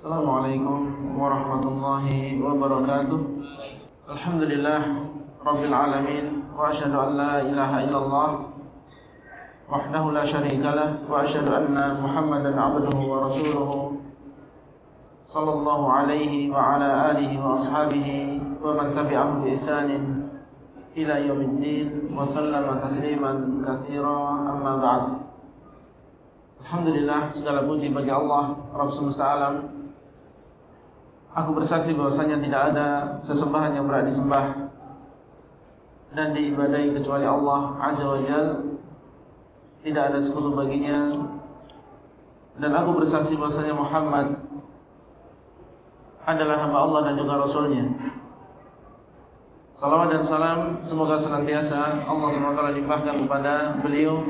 Assalamualaikum warahmatullahi wabarakatuh Alhamdulillah Rabbil alamin Wa ashadu an la ilaha illallah Wahdahu la syarikalah Wa ashadu anna muhammadan abduhu wa rasuluhu Sallallahu alaihi wa ala alihi wa ashabihi Wa man tabi'ahu bi isanin Ila yawmiddin Wa sallama tasliman kathira amma ba'd Alhamdulillah segala puji bagi Allah Rabb semesta alam Aku bersaksi bahwasanya tidak ada sesembahan yang berat disembah dan diibadai kecuali Allah Azza wa Jal. Tidak ada sekutu baginya. Dan aku bersaksi bahwasanya Muhammad adalah hamba Allah dan juga Rasulnya. Salawat dan salam semoga senantiasa Allah SWT limpahkan kepada beliau,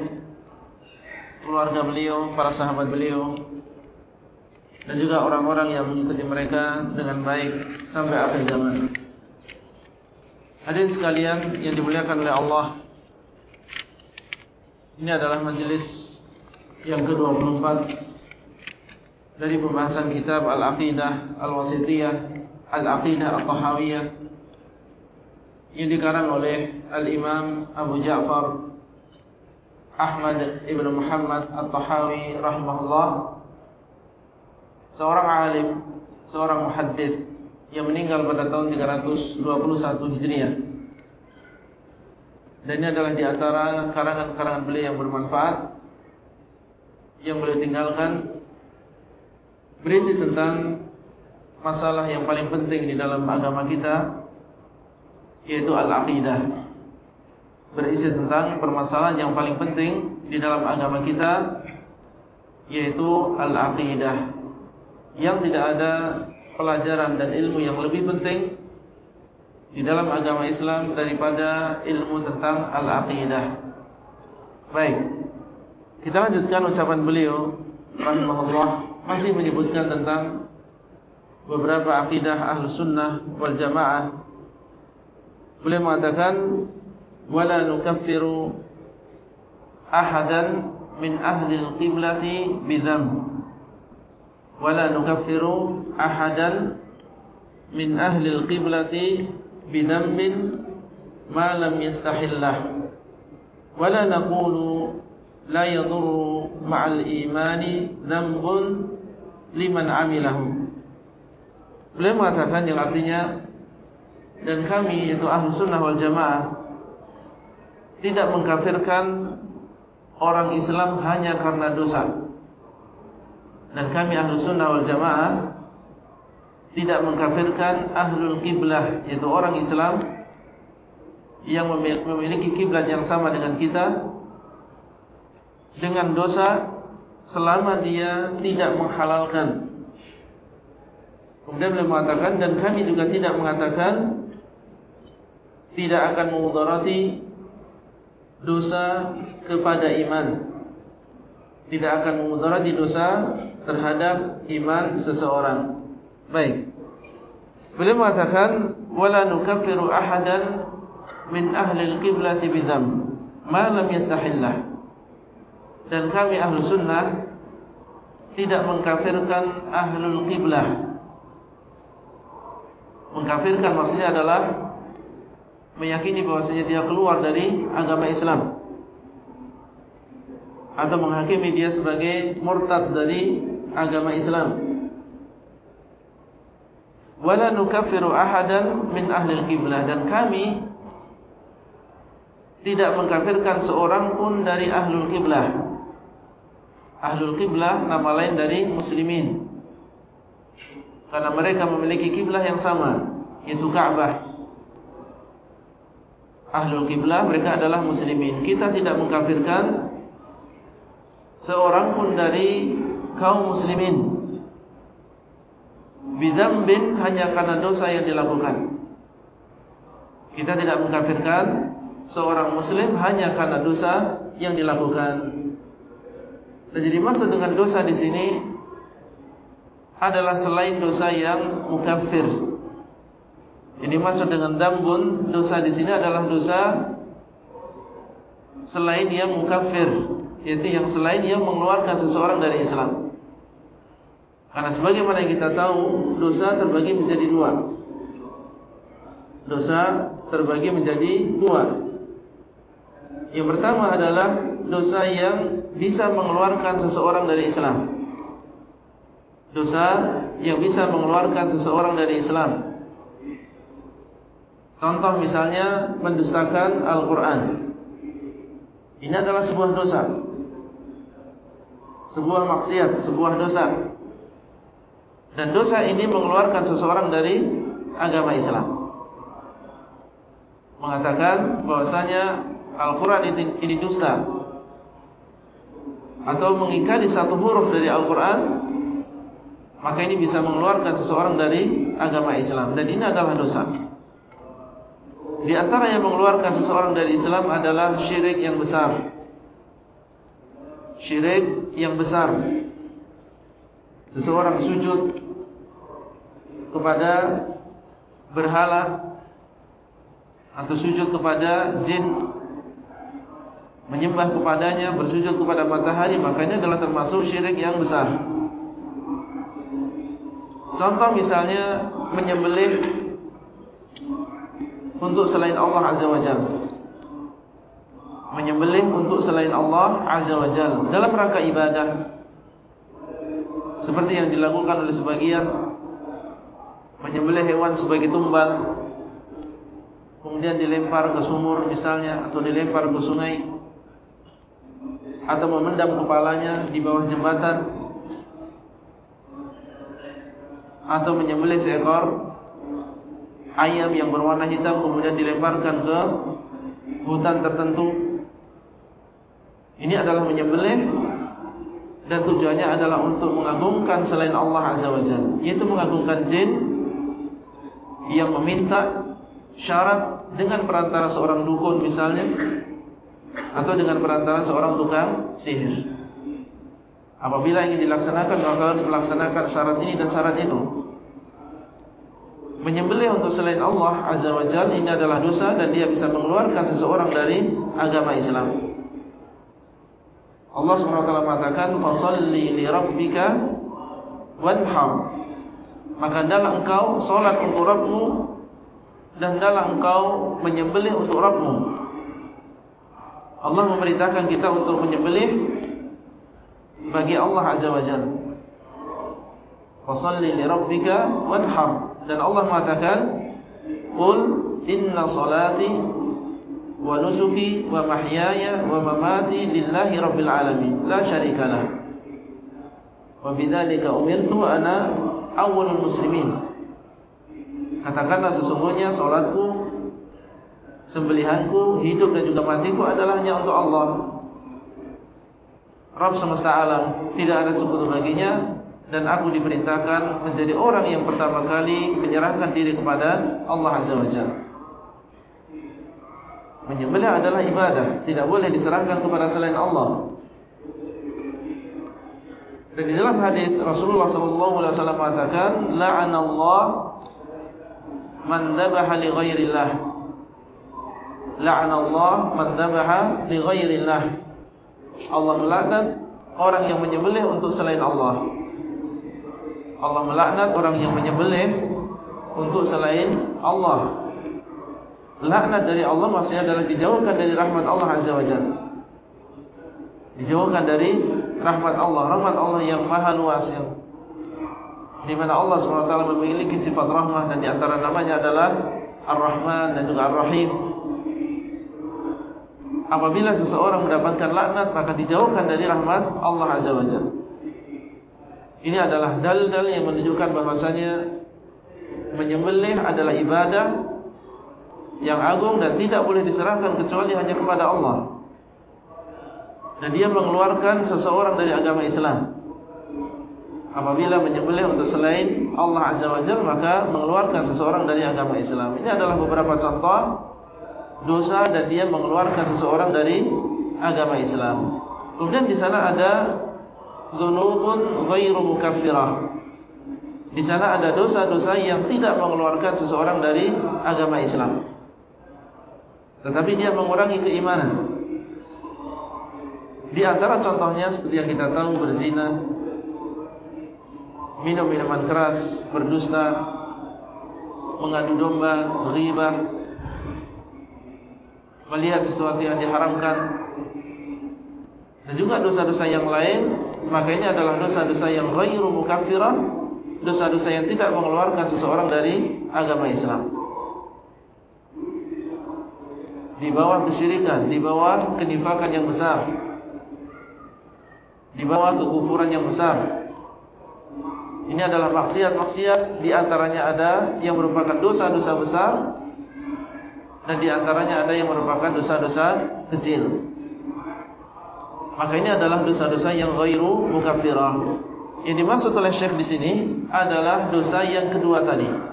keluarga beliau, para sahabat beliau, dan juga orang-orang yang mengikuti mereka dengan baik sampai akhir zaman. Hadirin sekalian yang dimuliakan oleh Allah, ini adalah majelis yang ke-24 dari pembahasan kitab Al-Aqidah Al-Wasitiyah Al-Aqidah Al-Tahawiyah yang dikarang oleh Al-Imam Abu Ja'far Ahmad Ibn Muhammad Al-Tahawi rahimahullah seorang alim, seorang muhaddis yang meninggal pada tahun 321 Hijriah. Dan ini adalah di antara karangan-karangan beliau yang bermanfaat yang beliau tinggalkan berisi tentang masalah yang paling penting di dalam agama kita yaitu al-aqidah. Berisi tentang permasalahan yang paling penting di dalam agama kita yaitu al-aqidah yang tidak ada pelajaran dan ilmu yang lebih penting di dalam agama Islam daripada ilmu tentang al-aqidah. Baik. Kita lanjutkan ucapan beliau rahimahullah masih menyebutkan tentang beberapa akidah Ahlus Sunnah wal Jamaah. Beliau mengatakan wala nukaffiru ahadan min ahli al-qiblati bi dzamb wala nukaffiru ahadan min ahli al-qiblati bidambin ma lam yastahillah. Wala naqulu la yadurru ma'al imani dhanbun liman amilahu beliau mengatakan yang artinya dan kami yaitu ahlu sunnah wal jamaah tidak mengkafirkan orang Islam hanya karena dosa dan kami ahlu sunnah wal jamaah tidak mengkafirkan ahlul kiblah yaitu orang Islam yang memiliki kiblat yang sama dengan kita dengan dosa selama dia tidak menghalalkan. Kemudian beliau mengatakan dan kami juga tidak mengatakan tidak akan mengudarati dosa kepada iman. Tidak akan mengudarati dosa terhadap iman seseorang. Baik. Beliau mengatakan wala nukaffiru ahadan min ahli al-qiblati bidzam ma lam yastahillah. Dan kami ahlu sunnah tidak mengkafirkan ahlul qiblah. Mengkafirkan maksudnya adalah meyakini bahwasanya dia keluar dari agama Islam atau menghakimi dia sebagai murtad dari agama Islam. Wala nukaffiru ahadan min ahli al-qiblah dan kami tidak mengkafirkan seorang pun dari ahlul qiblah. Ahlul qiblah nama lain dari muslimin. Karena mereka memiliki kiblah yang sama, yaitu Ka'bah. Ahlul qiblah mereka adalah muslimin. Kita tidak mengkafirkan seorang pun dari kaum muslimin bidambin hanya karena dosa yang dilakukan. Kita tidak mengkafirkan seorang muslim hanya karena dosa yang dilakukan. Dan jadi maksud dengan dosa di sini adalah selain dosa yang mukafir. Ini maksud dengan dambun dosa di sini adalah dosa selain yang mukafir yaitu yang selain yang mengeluarkan seseorang dari Islam. Karena sebagaimana kita tahu dosa terbagi menjadi dua. Dosa terbagi menjadi dua. Yang pertama adalah dosa yang bisa mengeluarkan seseorang dari Islam. Dosa yang bisa mengeluarkan seseorang dari Islam. Contoh misalnya mendustakan Al-Quran. Ini adalah sebuah dosa. Sebuah maksiat, sebuah dosa. Dan dosa ini mengeluarkan seseorang dari agama Islam. Mengatakan bahwasanya Al-Quran ini, ini dusta. Atau mengingkari satu huruf dari Al-Quran. Maka ini bisa mengeluarkan seseorang dari agama Islam. Dan ini adalah dosa. Di antara yang mengeluarkan seseorang dari Islam adalah syirik yang besar. Syirik yang besar. Seseorang sujud kepada berhala atau sujud kepada jin menyembah kepadanya, bersujud kepada matahari, makanya adalah termasuk syirik yang besar. Contoh misalnya menyembelih untuk selain Allah Azza wa Jalla. Menyembelih untuk selain Allah Azza wa Jalla dalam rangka ibadah seperti yang dilakukan oleh sebagian menyembelih hewan sebagai tumbal kemudian dilempar ke sumur misalnya atau dilempar ke sungai atau memendam kepalanya di bawah jembatan atau menyembelih seekor ayam yang berwarna hitam kemudian dilemparkan ke hutan tertentu ini adalah menyembelih dan tujuannya adalah untuk mengagungkan selain Allah Azza wa Jalla yaitu mengagungkan jin yang meminta syarat dengan perantara seorang dukun misalnya atau dengan perantara seorang tukang sihir. Apabila ingin dilaksanakan maka harus melaksanakan syarat ini dan syarat itu. Menyembelih untuk selain Allah Azza wa Jalla ini adalah dosa dan dia bisa mengeluarkan seseorang dari agama Islam Allah SWT mengatakan Fasalli li rabbika Wanham. Maka dalam engkau Solat untuk Rabbmu Dan dalam engkau Menyembelih untuk Rabbmu. Allah memerintahkan kita untuk menyembelih Bagi Allah Azza wa Jal Fasalli li rabbika Wanham. Dan Allah mengatakan Qul inna salati wa nusuki wa mahyaya wa mamati lillahi rabbil alamin. La syarika lah. Wa bidzalika umirtu ana awwalul muslimin. Katakanlah sesungguhnya salatku sembelihanku hidup dan juga matiku adalah hanya untuk Allah. Rabb semesta alam tidak ada sekutu baginya dan aku diperintahkan menjadi orang yang pertama kali menyerahkan diri kepada Allah Azza wa Jalla Menyembelih adalah ibadah. Tidak boleh diserahkan kepada selain Allah. Dan di dalam hadis Rasulullah SAW mengatakan La'anallah Man dabaha li ghairillah. La'anallah Man dabaha li ghairillah. Allah melaknat Orang yang menyembelih untuk selain Allah. Allah melaknat orang yang menyembelih Untuk selain Allah laknat dari Allah maksudnya adalah dijauhkan dari rahmat Allah Azza wa Jalla. Dijauhkan dari rahmat Allah, rahmat Allah yang maha luas yang di mana Allah SWT memiliki sifat rahmat dan di antara namanya adalah Ar-Rahman dan juga Ar-Rahim. Apabila seseorang mendapatkan laknat maka dijauhkan dari rahmat Allah Azza wa Jalla. Ini adalah dalil-dalil yang menunjukkan bahwasanya menyembelih adalah ibadah yang agung dan tidak boleh diserahkan kecuali hanya kepada Allah. Dan dia mengeluarkan seseorang dari agama Islam. Apabila menyembelih untuk selain Allah Azza wa Jalla maka mengeluarkan seseorang dari agama Islam. Ini adalah beberapa contoh dosa dan dia mengeluarkan seseorang dari agama Islam. Kemudian di sana ada dzunubun ghairu mukaffirah. Di sana ada dosa-dosa yang tidak mengeluarkan seseorang dari agama Islam. Tetapi dia mengurangi keimanan Di antara contohnya Seperti yang kita tahu berzina minum minuman keras, berdusta, mengadu domba, ghibah, melihat sesuatu yang diharamkan, dan juga dosa-dosa yang lain, maka ini adalah dosa-dosa yang ghairu mukaffirah, dosa-dosa yang tidak mengeluarkan seseorang dari agama Islam. Di bawah kesyirikan, di bawah kenifakan yang besar, di bawah kekufuran yang besar, ini adalah maksiat-maksiat Di antaranya ada yang merupakan dosa-dosa besar Dan di antaranya ada yang merupakan dosa-dosa kecil. Maka ini adalah dosa-dosa yang ghairu mukafirah Yang dimaksud oleh syekh di sini Adalah dosa yang kedua tadi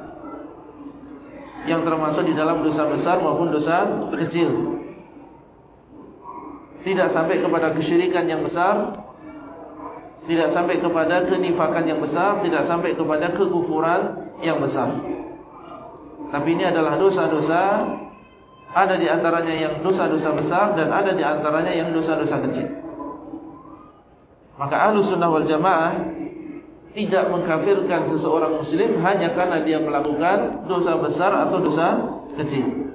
Yang termasuk di dalam dosa besar maupun dosa kecil Tidak sampai kepada kesyirikan yang besar tidak sampai kepada kenifakan yang besar, tidak sampai kepada kekufuran yang besar. Tapi ini adalah dosa-dosa ada di antaranya yang dosa-dosa besar dan ada di antaranya yang dosa-dosa kecil. Maka ahlu sunnah wal jamaah tidak mengkafirkan seseorang muslim hanya karena dia melakukan dosa besar atau dosa kecil.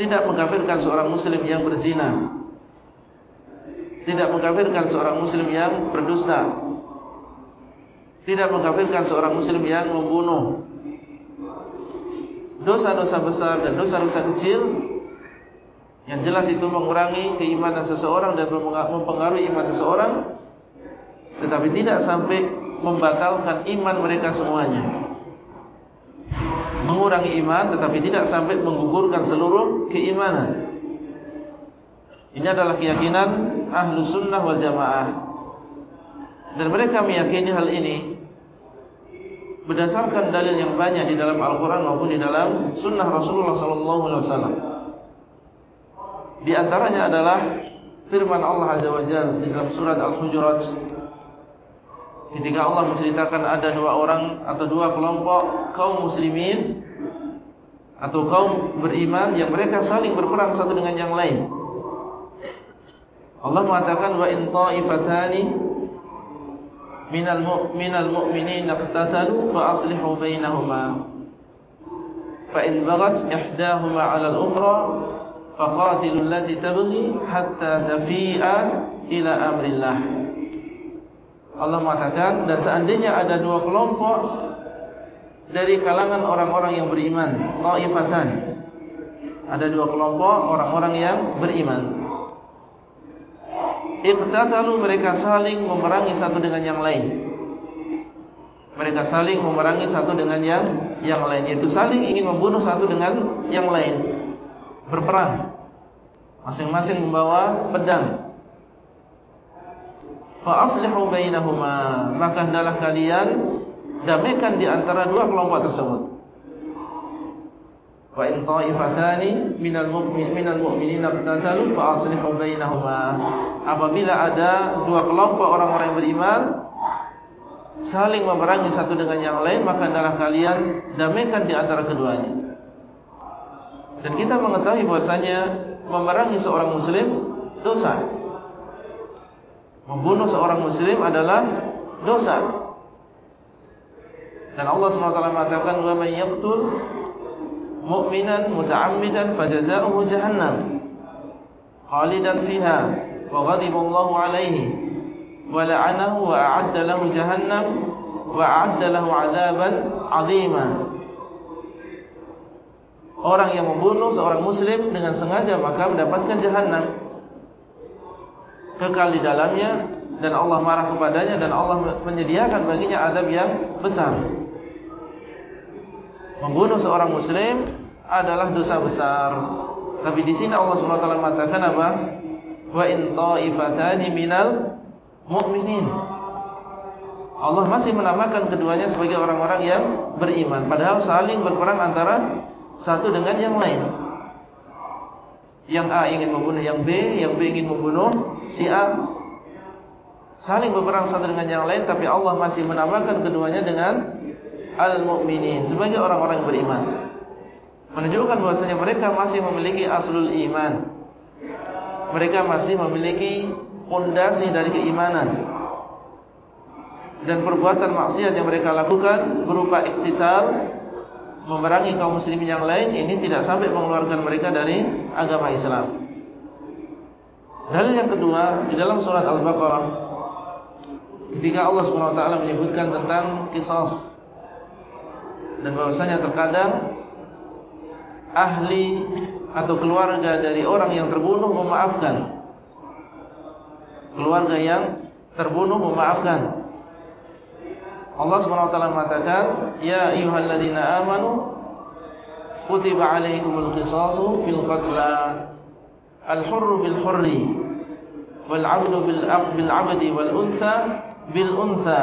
Tidak mengkafirkan seorang muslim yang berzina. Tidak mengkafirkan seorang muslim yang berdusta. Tidak mengkafirkan seorang muslim yang membunuh. Dosa-dosa besar dan dosa-dosa kecil yang jelas itu mengurangi keimanan seseorang dan mempengaruhi iman seseorang tetapi tidak sampai membatalkan iman mereka semuanya. Mengurangi iman tetapi tidak sampai menggugurkan seluruh keimanan. Ini adalah keyakinan ahlu sunnah wal jamaah. Dan mereka meyakini hal ini Berdasarkan dalil yang banyak di dalam Al-Quran maupun di dalam sunnah Rasulullah SAW Di antaranya adalah firman Allah Azza wa di dalam surat Al-Hujurat Ketika Allah menceritakan ada dua orang atau dua kelompok kaum muslimin Atau kaum beriman yang mereka saling berperang satu dengan yang lain. Allah mengatakan wa in ta'ifatani minal mu'minal mu'minin iqtatalu fa aslihu bainahuma fa in baghat ihdahuma 'ala al-ukhra qatilu allati tabghi hatta tafi'a ila amrillah Allah mengatakan dan seandainya ada dua kelompok dari kalangan orang-orang yang beriman ta'ifatan. Ada dua kelompok orang-orang yang beriman. Iqtatalu mereka saling memerangi satu dengan yang lain. Mereka saling memerangi satu dengan yang yang lain. Yaitu saling ingin membunuh satu dengan yang lain. Berperang. Masing-masing membawa pedang Fa'aslihu bainahuma Maka hendaklah kalian Damaikan di antara dua kelompok tersebut Wa in ta'ifatani minal mu'min minal mu'minina qatatalu fa aslihu bainahuma. Apabila ada dua kelompok orang-orang yang beriman saling memerangi satu dengan yang lain, maka hendaklah kalian damaikan di antara keduanya. Dan kita mengetahui bahwasanya memerangi seorang muslim dosa. Membunuh seorang muslim adalah dosa. Dan Allah SWT mengatakan wa may yaqtul mu'minan muta'ammidan fajaza'uhu jahannam khalidan fiha wa ghadiba Allahu 'alaihi wa la'anahu wa a'adda lahu jahannam wa a'adda lahu 'adaban 'azima Orang yang membunuh seorang muslim dengan sengaja maka mendapatkan jahannam kekal di dalamnya dan Allah marah kepadanya dan Allah menyediakan baginya adab yang besar membunuh seorang muslim adalah dosa besar. Tapi di sini Allah SWT mengatakan apa? Wa in ta'ifatani minal mu'minin. Allah masih menamakan keduanya sebagai orang-orang yang beriman. Padahal saling berperang antara satu dengan yang lain. Yang A ingin membunuh yang B, yang B ingin membunuh si A. Saling berperang satu dengan yang lain, tapi Allah masih menamakan keduanya dengan al-mu'minin sebagai orang-orang beriman. Menunjukkan bahwasanya mereka masih memiliki aslul iman. Mereka masih memiliki pondasi dari keimanan. Dan perbuatan maksiat yang mereka lakukan berupa iktital memerangi kaum muslimin yang lain ini tidak sampai mengeluarkan mereka dari agama Islam. Dalil yang kedua di dalam surat Al-Baqarah ketika Allah SWT menyebutkan tentang kisah dan bahwasanya terkadang ahli atau keluarga dari orang yang terbunuh memaafkan keluarga yang terbunuh memaafkan Allah SWT mengatakan Ya ayuhalladzina amanu Kutiba alaikumul qisasu Fil qatla Al-hurru bil hurri Wal-abdu bil-abdi Wal-untha bil-untha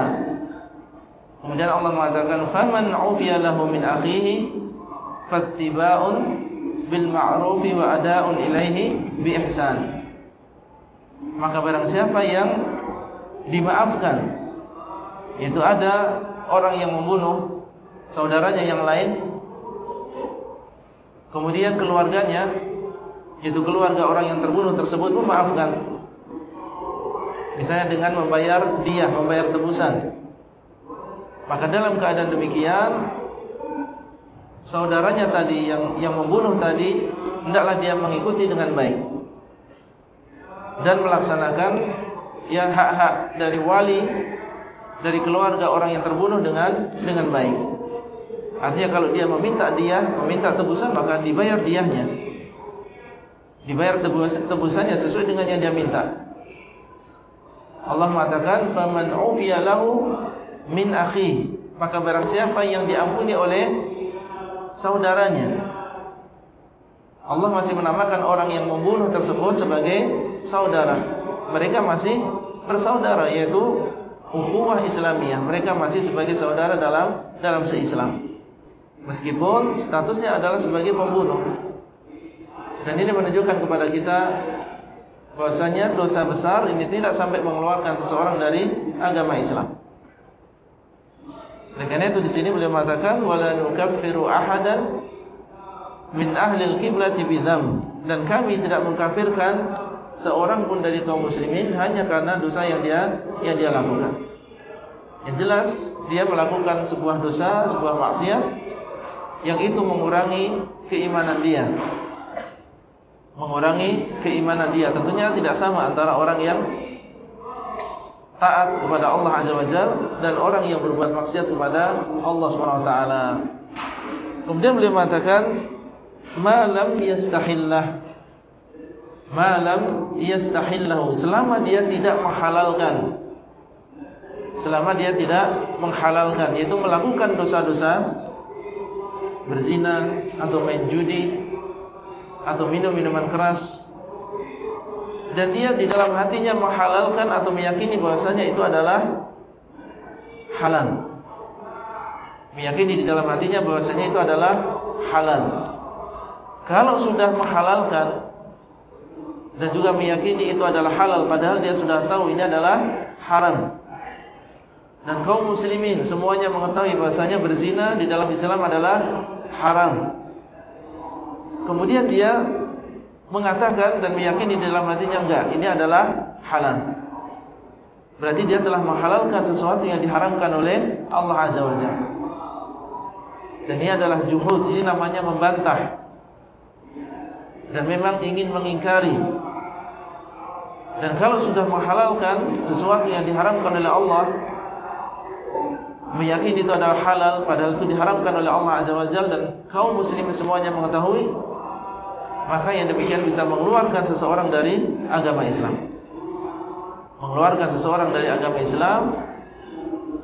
Kemudian Allah mengatakan Faman ufiya lahu min akhihi Fattiba'un Bil-ma'rufi wa ada'un ilaihi Bi ihsan Maka barang siapa yang Dimaafkan itu ada orang yang membunuh saudaranya yang lain. Kemudian keluarganya itu keluarga orang yang terbunuh tersebut memaafkan. Misalnya dengan membayar dia membayar tebusan. Maka dalam keadaan demikian saudaranya tadi yang yang membunuh tadi hendaklah dia mengikuti dengan baik. Dan melaksanakan yang hak-hak dari wali dari keluarga orang yang terbunuh dengan dengan baik. Artinya kalau dia meminta dia meminta tebusan maka dibayar diahnya. Dibayar tebus, tebusannya sesuai dengan yang dia minta. Allah mengatakan faman ufiya lahu min akhi maka barang siapa yang diampuni oleh saudaranya Allah masih menamakan orang yang membunuh tersebut sebagai saudara mereka masih bersaudara yaitu ukhuwah Islamiyah. Mereka masih sebagai saudara dalam dalam se-Islam. Meskipun statusnya adalah sebagai pembunuh. Dan ini menunjukkan kepada kita bahwasanya dosa besar ini tidak sampai mengeluarkan seseorang dari agama Islam. Oleh karena itu di sini beliau mengatakan wala nukaffiru ahadan min ahli al-qiblati bidzam dan kami tidak mengkafirkan seorang pun dari kaum muslimin hanya karena dosa yang dia yang dia lakukan. Yang jelas dia melakukan sebuah dosa, sebuah maksiat yang itu mengurangi keimanan dia. Mengurangi keimanan dia. Tentunya tidak sama antara orang yang taat kepada Allah Azza wa Jalla dan orang yang berbuat maksiat kepada Allah Subhanahu wa taala. Kemudian beliau mengatakan ma lam yastahillah malam yastahillahu. Selama dia tidak menghalalkan. Selama dia tidak menghalalkan. Yaitu melakukan dosa-dosa. Berzina atau main judi atau minum minuman keras. Dan dia di dalam hatinya menghalalkan atau meyakini bahwasanya itu adalah halal. Meyakini di dalam hatinya bahwasanya itu adalah halal. Kalau sudah menghalalkan dan juga meyakini itu adalah halal padahal dia sudah tahu ini adalah haram. Dan kaum muslimin semuanya mengetahui bahasanya berzina di dalam Islam adalah haram. Kemudian dia mengatakan dan meyakini di dalam hatinya enggak, ini adalah halal. Berarti dia telah menghalalkan sesuatu yang diharamkan oleh Allah Azza wa Jalla. Dan ini adalah juhud, ini namanya membantah. Dan memang ingin mengingkari dan kalau sudah menghalalkan sesuatu yang diharamkan oleh Allah Meyakini itu adalah halal Padahal itu diharamkan oleh Allah Azza wa Jal Dan kaum muslimin semuanya mengetahui Maka yang demikian bisa mengeluarkan seseorang dari agama Islam. Mengeluarkan seseorang dari agama Islam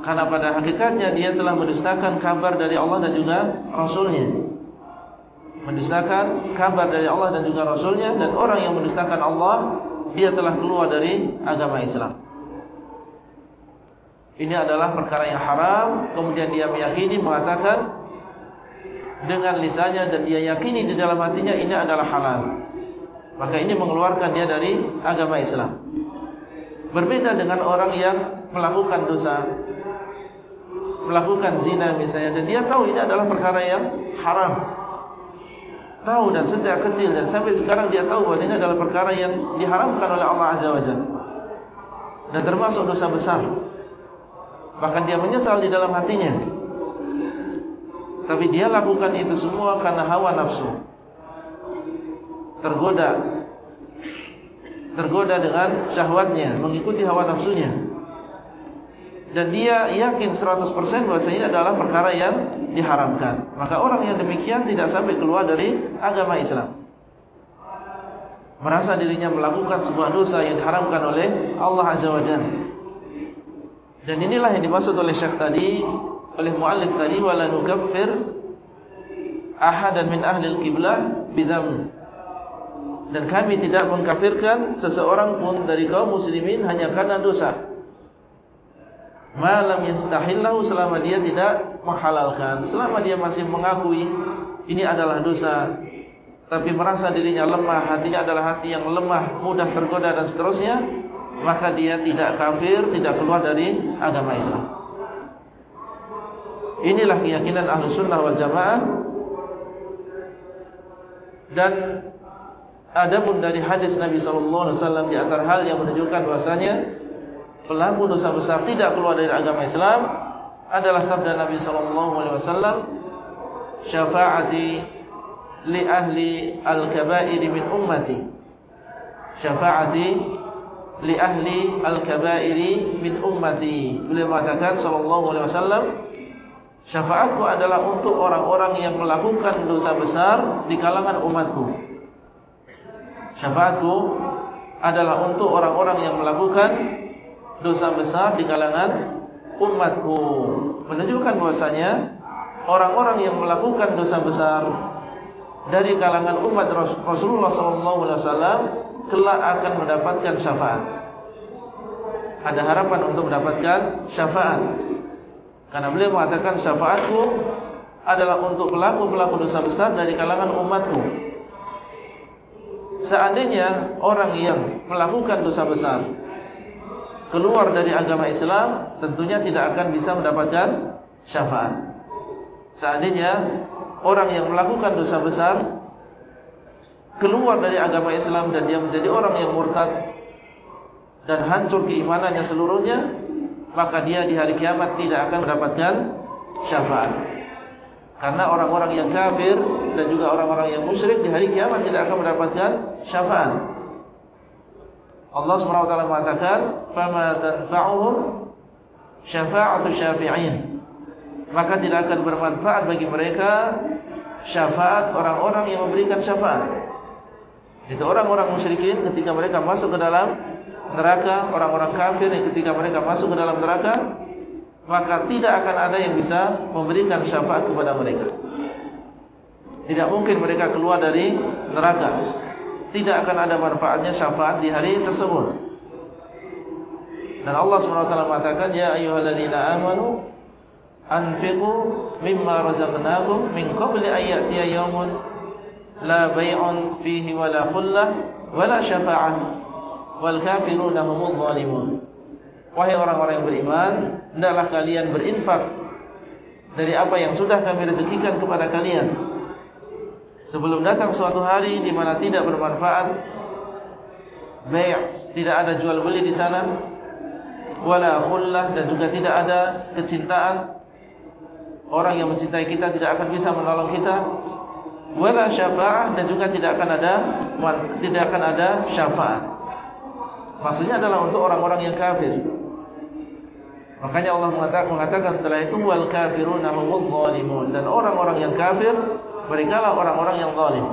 Karena pada hakikatnya dia telah mendustakan kabar dari Allah dan juga Rasulnya. Mendustakan kabar dari Allah dan juga Rasulnya Dan orang yang mendustakan Allah dia telah keluar dari agama Islam. Ini adalah perkara yang haram, kemudian dia meyakini mengatakan dengan lisannya dan dia yakini di dalam hatinya ini adalah halal. Maka ini mengeluarkan dia dari agama Islam. Berbeda dengan orang yang melakukan dosa, melakukan zina misalnya dan dia tahu ini adalah perkara yang haram tahu dan sejak kecil dan sampai sekarang dia tahu bahawa ini adalah perkara yang diharamkan oleh Allah Azza wa Jalla. Dan termasuk dosa besar. Bahkan dia menyesal di dalam hatinya. Tapi dia lakukan itu semua karena hawa nafsu. Tergoda. Tergoda dengan syahwatnya Mengikuti hawa nafsunya Dan dia yakin 100% bahwa ini adalah perkara yang diharamkan. Maka orang yang demikian tidak sampai keluar dari agama Islam. Merasa dirinya melakukan sebuah dosa yang diharamkan oleh Allah Azza wa Jalla. Dan inilah yang dimaksud oleh Syekh tadi Oleh muallif tadi Wala nukaffir Ahadan min ahli al-qiblah Bidam Dan kami tidak mengkafirkan Seseorang pun dari kaum muslimin Hanya karena dosa Malam yang setahillahu Selama dia tidak menghalalkan Selama dia masih mengakui Ini adalah dosa Tapi merasa dirinya lemah Hatinya adalah hati yang lemah Mudah tergoda dan seterusnya maka dia tidak kafir, tidak keluar dari agama Islam. Inilah keyakinan ahlu sunnah wal jamaah dan ada pun dari hadis Nabi SAW di antara hal yang menunjukkan bahasanya pelaku dosa besar tidak keluar dari agama Islam adalah sabda Nabi SAW syafaati li ahli al-kabair min ummati syafaati li ahli al-kaba'iri min ummati. Beliau mengatakan sallallahu alaihi wasallam, syafaatku adalah untuk orang-orang yang melakukan dosa besar di kalangan umatku. Syafaatku adalah untuk orang-orang yang melakukan dosa besar di kalangan umatku. Menunjukkan bahwasanya orang-orang yang melakukan dosa besar dari kalangan umat Rasulullah wasallam kelak akan mendapatkan syafaat. Ada harapan untuk mendapatkan syafaat. Karena beliau mengatakan syafaatku adalah untuk pelaku-pelaku dosa besar dari kalangan umatku. Seandainya orang yang melakukan dosa besar keluar dari agama Islam, tentunya tidak akan bisa mendapatkan syafaat. Seandainya orang yang melakukan dosa besar keluar dari agama Islam dan dia menjadi orang yang murtad dan hancur keimanannya seluruhnya maka dia di hari kiamat tidak akan mendapatkan syafaat karena orang-orang yang kafir dan juga orang-orang yang musyrik di hari kiamat tidak akan mendapatkan syafaat Allah Subhanahu wa taala mengatakan, "Fama tanfa'uhum syafa'atu syafi'in." Maka tidak akan bermanfaat bagi mereka syafaat orang-orang yang memberikan syafaat. Itu orang-orang musyrikin ketika mereka masuk ke dalam neraka, orang-orang kafir yang ketika mereka masuk ke dalam neraka, maka tidak akan ada yang bisa memberikan syafaat kepada mereka. Tidak mungkin mereka keluar dari neraka. Tidak akan ada manfaatnya syafaat di hari tersebut. Dan Allah SWT mengatakan, Ya ayuhalladzina amanu, anfiqu mimma razaqnakum min qabli ayyatiya yawmun la bay'un fihi wala khullah wala syafa'ah wal kafiruna humudz zalimun wahai orang-orang yang beriman hendaklah kalian berinfak dari apa yang sudah kami rezekikan kepada kalian sebelum datang suatu hari di mana tidak bermanfaat bay' tidak ada jual beli di sana wala khullah dan juga tidak ada kecintaan orang yang mencintai kita tidak akan bisa menolong kita wala syafaah dan juga tidak akan ada tidak akan ada syafaat. Maksudnya adalah untuk orang-orang yang kafir. Makanya Allah mengatakan setelah itu wal kafiruna humul zalimun dan orang-orang yang kafir mereka lah orang-orang yang zalim.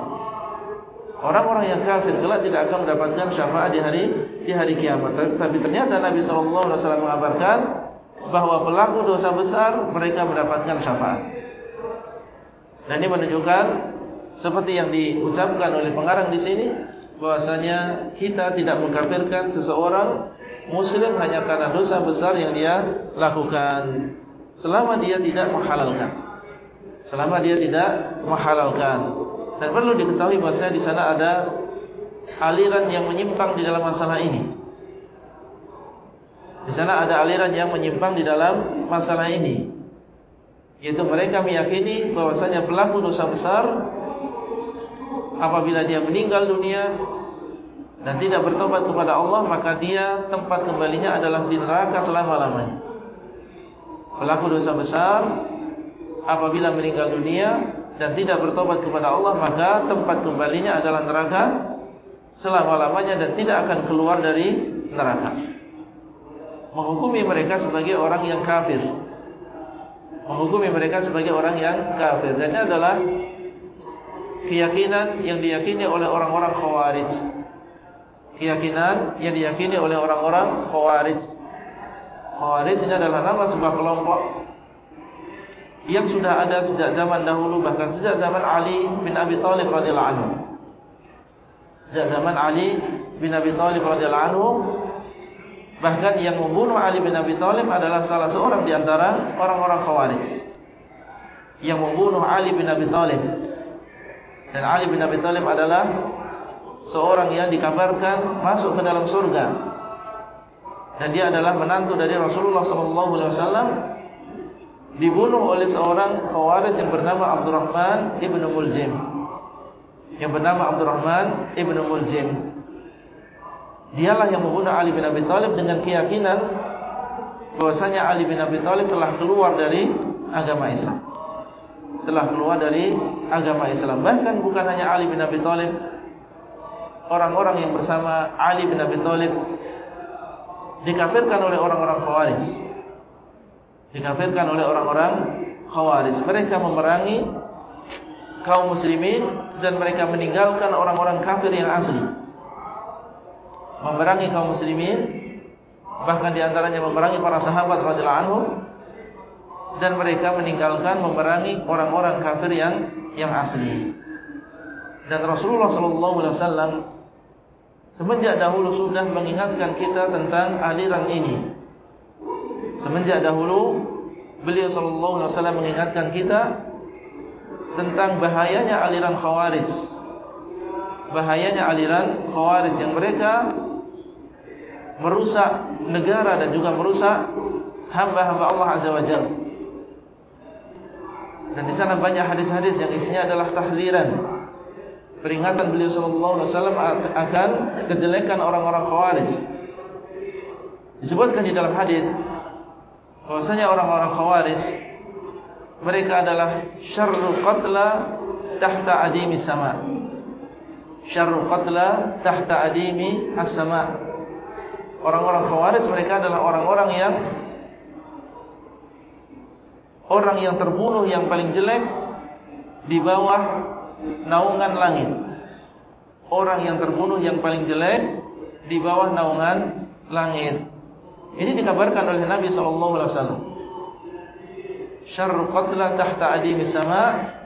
Orang-orang yang kafir kelak tidak akan mendapatkan syafaat di hari di hari kiamat. Tapi ternyata Nabi sallallahu alaihi wasallam mengabarkan bahwa pelaku dosa besar mereka mendapatkan syafaat. Dan ini menunjukkan seperti yang diucapkan oleh pengarang di sini bahwasanya kita tidak mengkafirkan seseorang muslim hanya karena dosa besar yang dia lakukan selama dia tidak menghalalkan selama dia tidak menghalalkan. Dan perlu diketahui bahwasanya di sana ada aliran yang menyimpang di dalam masalah ini. Di sana ada aliran yang menyimpang di dalam masalah ini. Yaitu mereka meyakini bahwasanya pelaku dosa besar apabila dia meninggal dunia dan tidak bertobat kepada Allah maka dia tempat kembalinya adalah di neraka selama-lamanya. Pelaku dosa besar apabila meninggal dunia dan tidak bertobat kepada Allah maka tempat kembalinya adalah neraka selama-lamanya dan tidak akan keluar dari neraka. Menghukumi mereka sebagai orang yang kafir. Menghukumi mereka sebagai orang yang kafir. Dan ini adalah keyakinan yang diyakini oleh orang-orang khawarij. Keyakinan yang diyakini oleh orang-orang khawarij. Khawarij ini adalah nama sebuah kelompok yang sudah ada sejak zaman dahulu bahkan sejak zaman Ali bin Abi Thalib radhiyallahu anhu sejak zaman Ali bin Abi Thalib radhiyallahu anhu Bahkan yang membunuh Ali bin Abi Thalib adalah salah seorang di antara orang-orang Khawarij. Yang membunuh Ali bin Abi Thalib. Dan Ali bin Abi Thalib adalah seorang yang dikabarkan masuk ke dalam surga. Dan dia adalah menantu dari Rasulullah sallallahu alaihi wasallam dibunuh oleh seorang Khawarij yang bernama Abdurrahman ibnu Muljim. Yang bernama Abdurrahman ibnu Muljim. Dialah yang membunuh Ali bin Abi Thalib dengan keyakinan bahwasanya Ali bin Abi Thalib telah keluar dari agama Islam. Telah keluar dari agama Islam. Bahkan bukan hanya Ali bin Abi Thalib, orang-orang yang bersama Ali bin Abi Thalib dikafirkan oleh orang-orang Khawarij. Dikafirkan oleh orang-orang Khawarij. Mereka memerangi kaum muslimin dan mereka meninggalkan orang-orang kafir yang asli. Memerangi kaum muslimin bahkan diantaranya memerangi para sahabat radhiyallahu anhu dan mereka meninggalkan memerangi orang-orang kafir yang yang asli. Dan Rasulullah sallallahu alaihi wasallam semenjak dahulu sudah mengingatkan kita tentang aliran ini. Semenjak dahulu beliau sallallahu alaihi wasallam mengingatkan kita tentang bahayanya aliran khawarij bahayanya aliran khawarij yang mereka merusak negara dan juga merusak hamba-hamba Allah Azza wa Jalla. Dan di sana banyak hadis-hadis yang isinya adalah tahliran. Peringatan beliau sallallahu alaihi wasallam akan kejelekan orang-orang Khawarij. Disebutkan di dalam hadis bahwasanya orang-orang Khawarij mereka adalah syarrul qatla tahta adimi sama. Syarrul qatla tahta adimi as-sama orang-orang khawarij mereka adalah orang-orang yang orang yang terbunuh yang paling jelek di bawah naungan langit. Orang yang terbunuh yang paling jelek di bawah naungan langit. Ini dikabarkan oleh Nabi sallallahu alaihi wasallam. Syarr qatla tahta adim sama.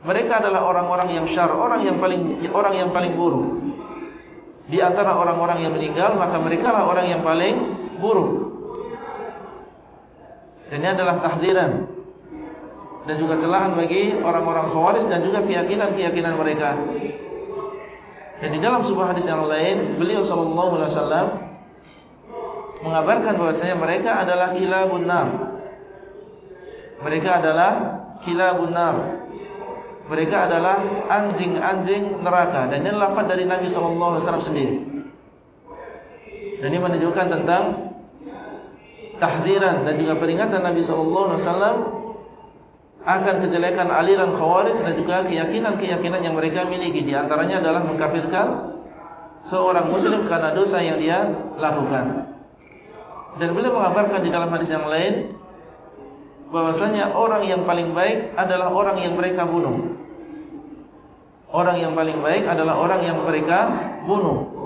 Mereka adalah orang-orang yang syar, orang yang paling orang yang paling buruk di antara orang-orang yang meninggal maka mereka lah orang yang paling buruk. Dan ini adalah tahdiran dan juga celahan bagi orang-orang khawaris dan juga keyakinan-keyakinan mereka. Dan di dalam sebuah hadis yang lain, beliau sallallahu alaihi wasallam mengabarkan bahwasanya mereka adalah kilabun nar. Mereka adalah kilabun nar. Mereka adalah anjing-anjing neraka dan ini lafaz dari Nabi sallallahu alaihi wasallam sendiri. Dan ini menunjukkan tentang tahdiran dan juga peringatan Nabi sallallahu alaihi wasallam akan kejelekan aliran Khawarij dan juga keyakinan-keyakinan yang mereka miliki di antaranya adalah mengkafirkan seorang muslim karena dosa yang dia lakukan. Dan beliau mengabarkan di dalam hadis yang lain bahwasanya orang yang paling baik adalah orang yang mereka bunuh. Orang yang paling baik adalah orang yang mereka bunuh.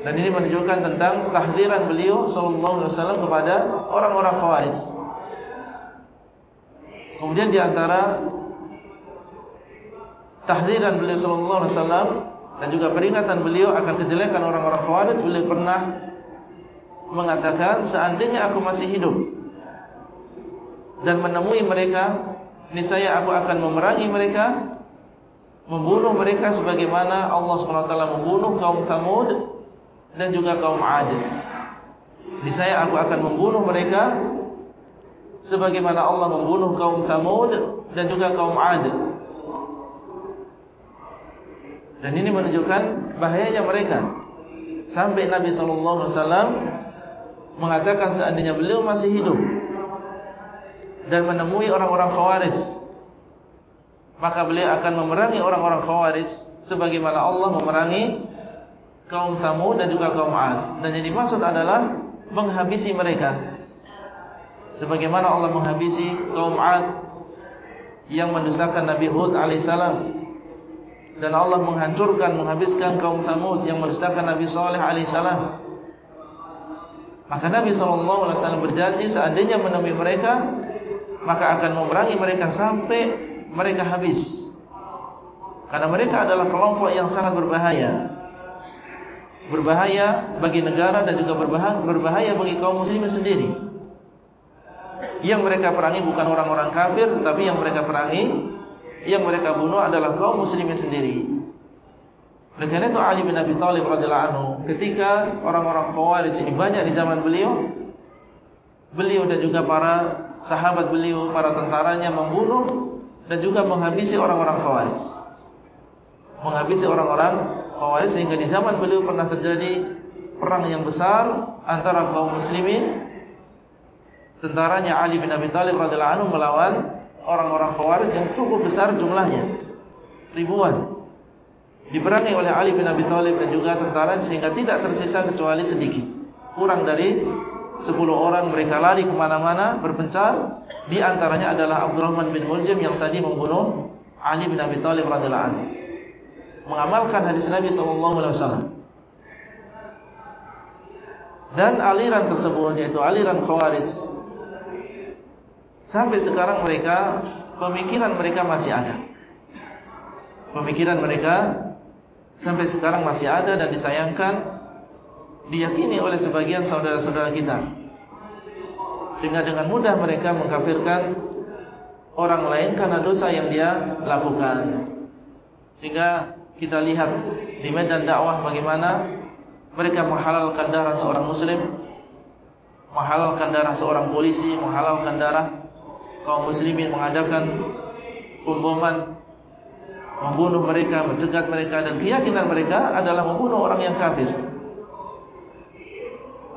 Dan ini menunjukkan tentang tahdiran beliau sallallahu alaihi wasallam kepada orang-orang Khawarij. Kemudian di antara tahdiran beliau sallallahu alaihi wasallam dan juga peringatan beliau akan kejelekan orang-orang Khawarij, beliau pernah mengatakan seandainya aku masih hidup dan menemui mereka niscaya aku akan memerangi mereka membunuh mereka sebagaimana Allah SWT membunuh kaum Thamud dan juga kaum Ad niscaya aku akan membunuh mereka sebagaimana Allah membunuh kaum Thamud dan juga kaum Ad dan ini menunjukkan bahayanya mereka. Sampai Nabi SAW mengatakan seandainya beliau masih hidup dan menemui orang-orang khawarij maka beliau akan memerangi orang-orang khawarij sebagaimana Allah memerangi kaum Samud dan juga kaum Ad. Dan yang dimaksud adalah menghabisi mereka. Sebagaimana Allah menghabisi kaum Ad yang mendustakan Nabi Hud alaihissalam dan Allah menghancurkan menghabiskan kaum Samud yang mendustakan Nabi Saleh alaihissalam maka Nabi SAW berjanji seandainya menemui mereka maka akan memerangi mereka sampai mereka habis. Karena mereka adalah kelompok yang sangat berbahaya. Berbahaya bagi negara dan juga berbahaya, berbahaya bagi kaum muslimin sendiri. Yang mereka perangi bukan orang-orang kafir tapi yang mereka perangi yang mereka bunuh adalah kaum muslimin sendiri. Karena itu Ali bin Abi Thalib radhiyallahu anhu ketika orang-orang khawarij ini banyak di zaman beliau beliau dan juga para sahabat beliau para tentaranya membunuh dan juga menghabisi orang-orang khawarij. Menghabisi orang-orang khawarij sehingga di zaman beliau pernah terjadi perang yang besar antara kaum muslimin tentaranya Ali bin Abi Thalib radhiyallahu anhu melawan orang-orang khawarij yang cukup besar jumlahnya. Ribuan. Diperangi oleh Ali bin Abi Thalib dan juga tentara sehingga tidak tersisa kecuali sedikit. Kurang dari Sepuluh orang mereka lari kemana-mana berpencar. Di antaranya adalah Abdurrahman bin Muljam Yang tadi membunuh Ali bin Abi Talib radhiyallahu anhu. Mengamalkan hadis Nabi SAW Dan aliran tersebut Yaitu aliran Khawarij Sampai sekarang mereka Pemikiran mereka masih ada. Pemikiran mereka Sampai sekarang masih ada dan disayangkan diyakini oleh sebagian saudara-saudara kita. Sehingga dengan mudah mereka mengkafirkan orang lain karena dosa yang dia lakukan. Sehingga kita lihat di medan dakwah bagaimana mereka menghalalkan darah seorang muslim menghalalkan darah seorang polisi menghalalkan darah kaum muslimin mengadakan pemboman membunuh mereka, mencegat mereka dan keyakinan mereka adalah membunuh orang yang kafir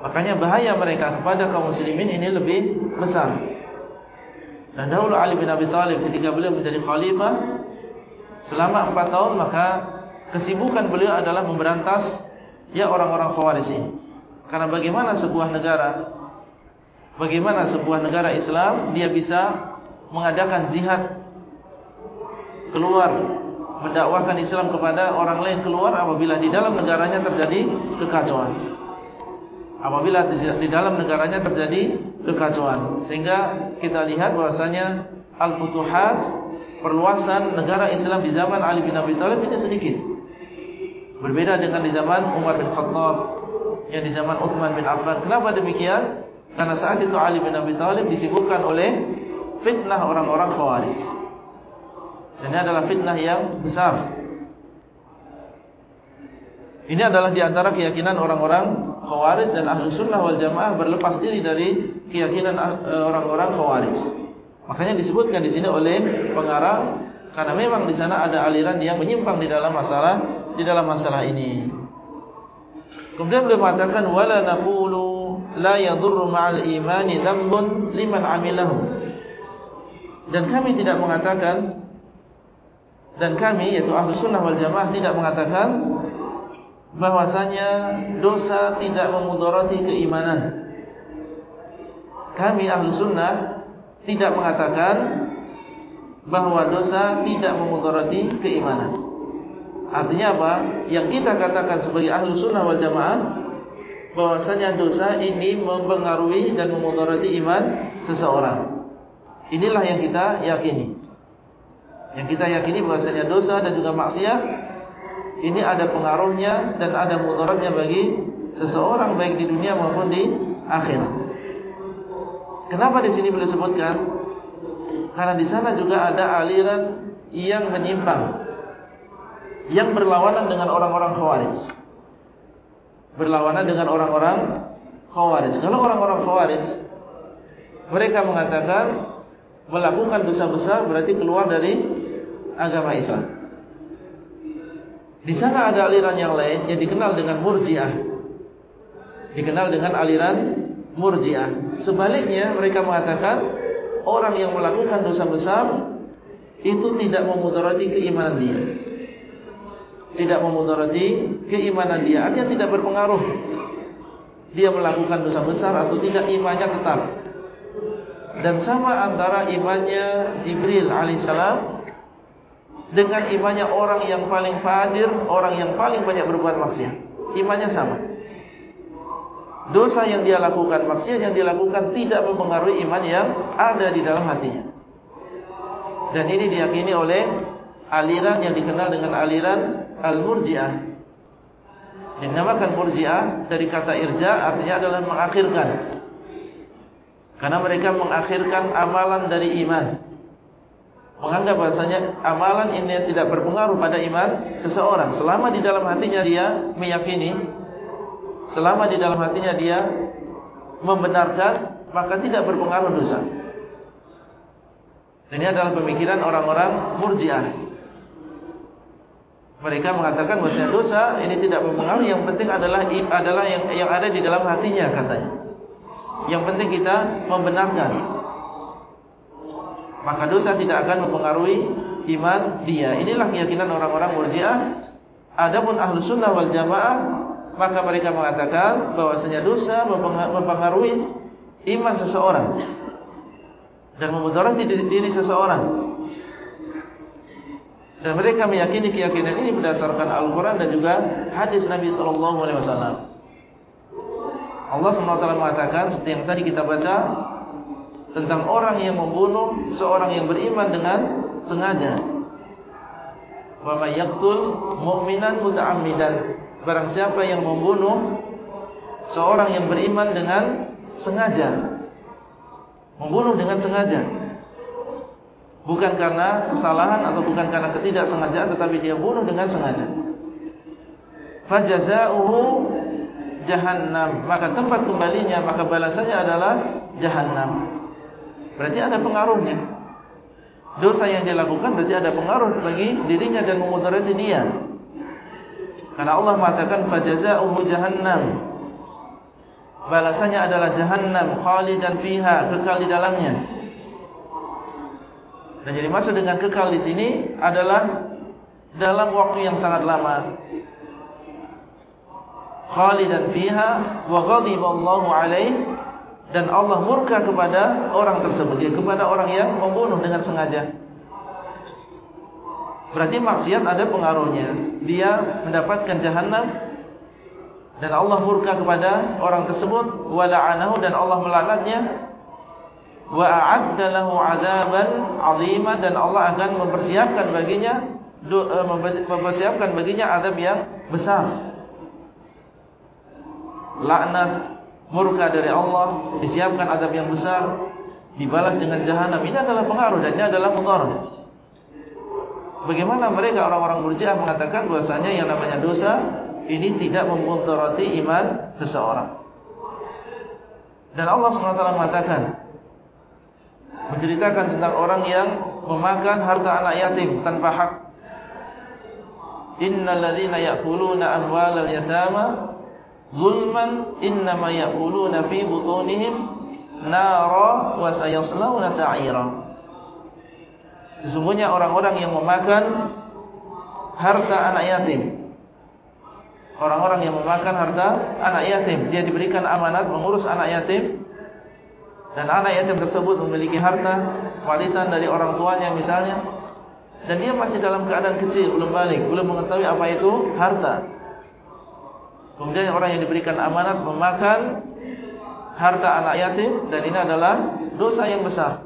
Makanya bahaya mereka kepada kaum muslimin ini lebih besar. Dan dahulu Ali bin Abi Thalib ketika beliau menjadi khalifah selama 4 tahun maka kesibukan beliau adalah memberantas ya orang-orang khawarij ini. Karena bagaimana sebuah negara bagaimana sebuah negara Islam dia bisa mengadakan jihad keluar mendakwahkan Islam kepada orang lain keluar apabila di dalam negaranya terjadi kekacauan. Apabila di dalam negaranya terjadi kekacauan. Sehingga kita lihat bahwasanya al-futuhat perluasan negara Islam di zaman Ali bin Abi Thalib ini sedikit. Berbeda dengan di zaman Umar bin Khattab yang di zaman Uthman bin Affan. Kenapa demikian karena saat itu Ali bin Abi Thalib disibukkan oleh fitnah orang-orang khawarij ini adalah fitnah yang besar ini adalah di antara keyakinan orang-orang Khawarij dan Ahlu Sunnah wal Jamaah berlepas diri dari keyakinan eh, orang-orang Khawarij. Makanya disebutkan di sini oleh pengarang karena memang di sana ada aliran yang menyimpang di dalam masalah di dalam masalah ini. Kemudian beliau mengatakan wala naqulu la yadurru ma'al imani dhanbun liman 'amilahu. Dan kami tidak mengatakan dan kami yaitu Ahlu Sunnah wal Jamaah tidak mengatakan bahwasanya dosa tidak memudarati keimanan. Kami ahlu sunnah tidak mengatakan bahawa dosa tidak memudarati keimanan. Artinya apa? Yang kita katakan sebagai ahlu sunnah wal jamaah bahwasanya dosa ini mempengaruhi dan memudarati iman seseorang. Inilah yang kita yakini. Yang kita yakini bahwasanya dosa dan juga maksiat ini ada pengaruhnya dan ada mudaratnya bagi seseorang baik di dunia maupun di akhir. Kenapa di sini boleh sebutkan? Karena di sana juga ada aliran yang menyimpang, yang berlawanan dengan orang-orang khawarij. Berlawanan dengan orang-orang khawarij. Kalau orang-orang khawarij, mereka mengatakan melakukan dosa besar berarti keluar dari agama Islam. Di sana ada aliran yang lain yang dikenal dengan murjiah. Dikenal dengan aliran Murji'ah. Sebaliknya mereka mengatakan orang yang melakukan dosa besar itu tidak memudarati keimanan dia. Tidak memudarati keimanan dia. Artinya tidak berpengaruh dia melakukan dosa besar atau tidak imannya tetap. Dan sama antara imannya Jibril alaihissalam dengan imannya orang yang paling fajir, orang yang paling banyak berbuat maksiat. Imannya sama. Dosa yang dia lakukan, maksiat yang dia lakukan tidak mempengaruhi iman yang ada di dalam hatinya. Dan ini diyakini oleh aliran yang dikenal dengan aliran Al-Murji'ah. Dinamakan Murji'ah dari kata irja artinya adalah mengakhirkan. Karena mereka mengakhirkan amalan dari iman. Menganggap bahasanya amalan ini tidak berpengaruh pada iman seseorang. Selama di dalam hatinya dia meyakini Selama di dalam hatinya dia membenarkan Maka tidak berpengaruh dosa Ini adalah pemikiran orang-orang murjiah Mereka mengatakan bahwa dosa ini tidak berpengaruh Yang penting adalah adalah yang yang ada di dalam hatinya katanya. Yang penting kita membenarkan. Maka dosa tidak akan mempengaruhi iman dia. Inilah keyakinan orang-orang murjiah. Adapun ahlu sunnah wal jamaah maka mereka mengatakan bahwasanya dosa mempengaruhi iman seseorang. Dan memudaratkan diri seseorang. Dan mereka meyakini keyakinan ini berdasarkan Al-Quran dan juga hadis Nabi Wasallam. Allah SWT mengatakan seperti yang tadi kita baca tentang orang yang membunuh seorang yang beriman dengan sengaja. Wa may yaqtul mu'minan muta'ammidan Barang siapa yang membunuh Seorang yang beriman dengan Sengaja Membunuh dengan sengaja Bukan karena kesalahan Atau bukan karena ketidaksengajaan Tetapi dia bunuh dengan sengaja. Fajaza'uhu Jahannam. Maka tempat kembalinya Maka balasannya adalah Jahannam. Berarti ada pengaruhnya. Dosa yang dia lakukan Berarti ada pengaruh bagi dirinya Dan memudarati dia. Karena Allah mengatakan fajaza'uhu jahannam. Balasannya adalah jahannam khalidan fiha, kekal di dalamnya. Dan jadi maksud dengan kekal di sini adalah dalam waktu yang sangat lama. Khalidan fiha wa ghadiba Allahu alaihi dan Allah murka kepada orang tersebut, kepada orang yang membunuh dengan sengaja. Berarti maksiat ada pengaruhnya. Dia mendapatkan jahanam dan Allah murka kepada orang tersebut wala'anahu dan Allah melaknatnya wa a'adda lahu 'adzaban 'azima dan Allah akan mempersiapkan baginya eh, mempersiapkan baginya azab yang besar. Laknat murka dari Allah disiapkan azab yang besar dibalas dengan jahanam ini adalah pengaruh dan ini adalah mudarat. Bagaimana mereka orang-orang murjiah mengatakan bahasanya yang namanya dosa ini tidak memutarati iman seseorang. Dan Allah SWT mengatakan menceritakan tentang orang yang memakan harta anak yatim tanpa hak. Innal ladzina ya'kuluna amwalal yatama zulman innama ya'kuluna fi butunihim nara wa sayaslawna sa'ira. Sesungguhnya orang-orang yang memakan harta anak yatim Orang-orang yang memakan harta anak yatim Dia diberikan amanat mengurus anak yatim Dan anak yatim tersebut memiliki harta Warisan dari orang tuanya misalnya. Dan dia masih dalam keadaan kecil Belum balik, belum mengetahui apa itu harta. Kemudian orang yang diberikan amanat memakan Harta anak yatim Dan ini adalah dosa yang besar.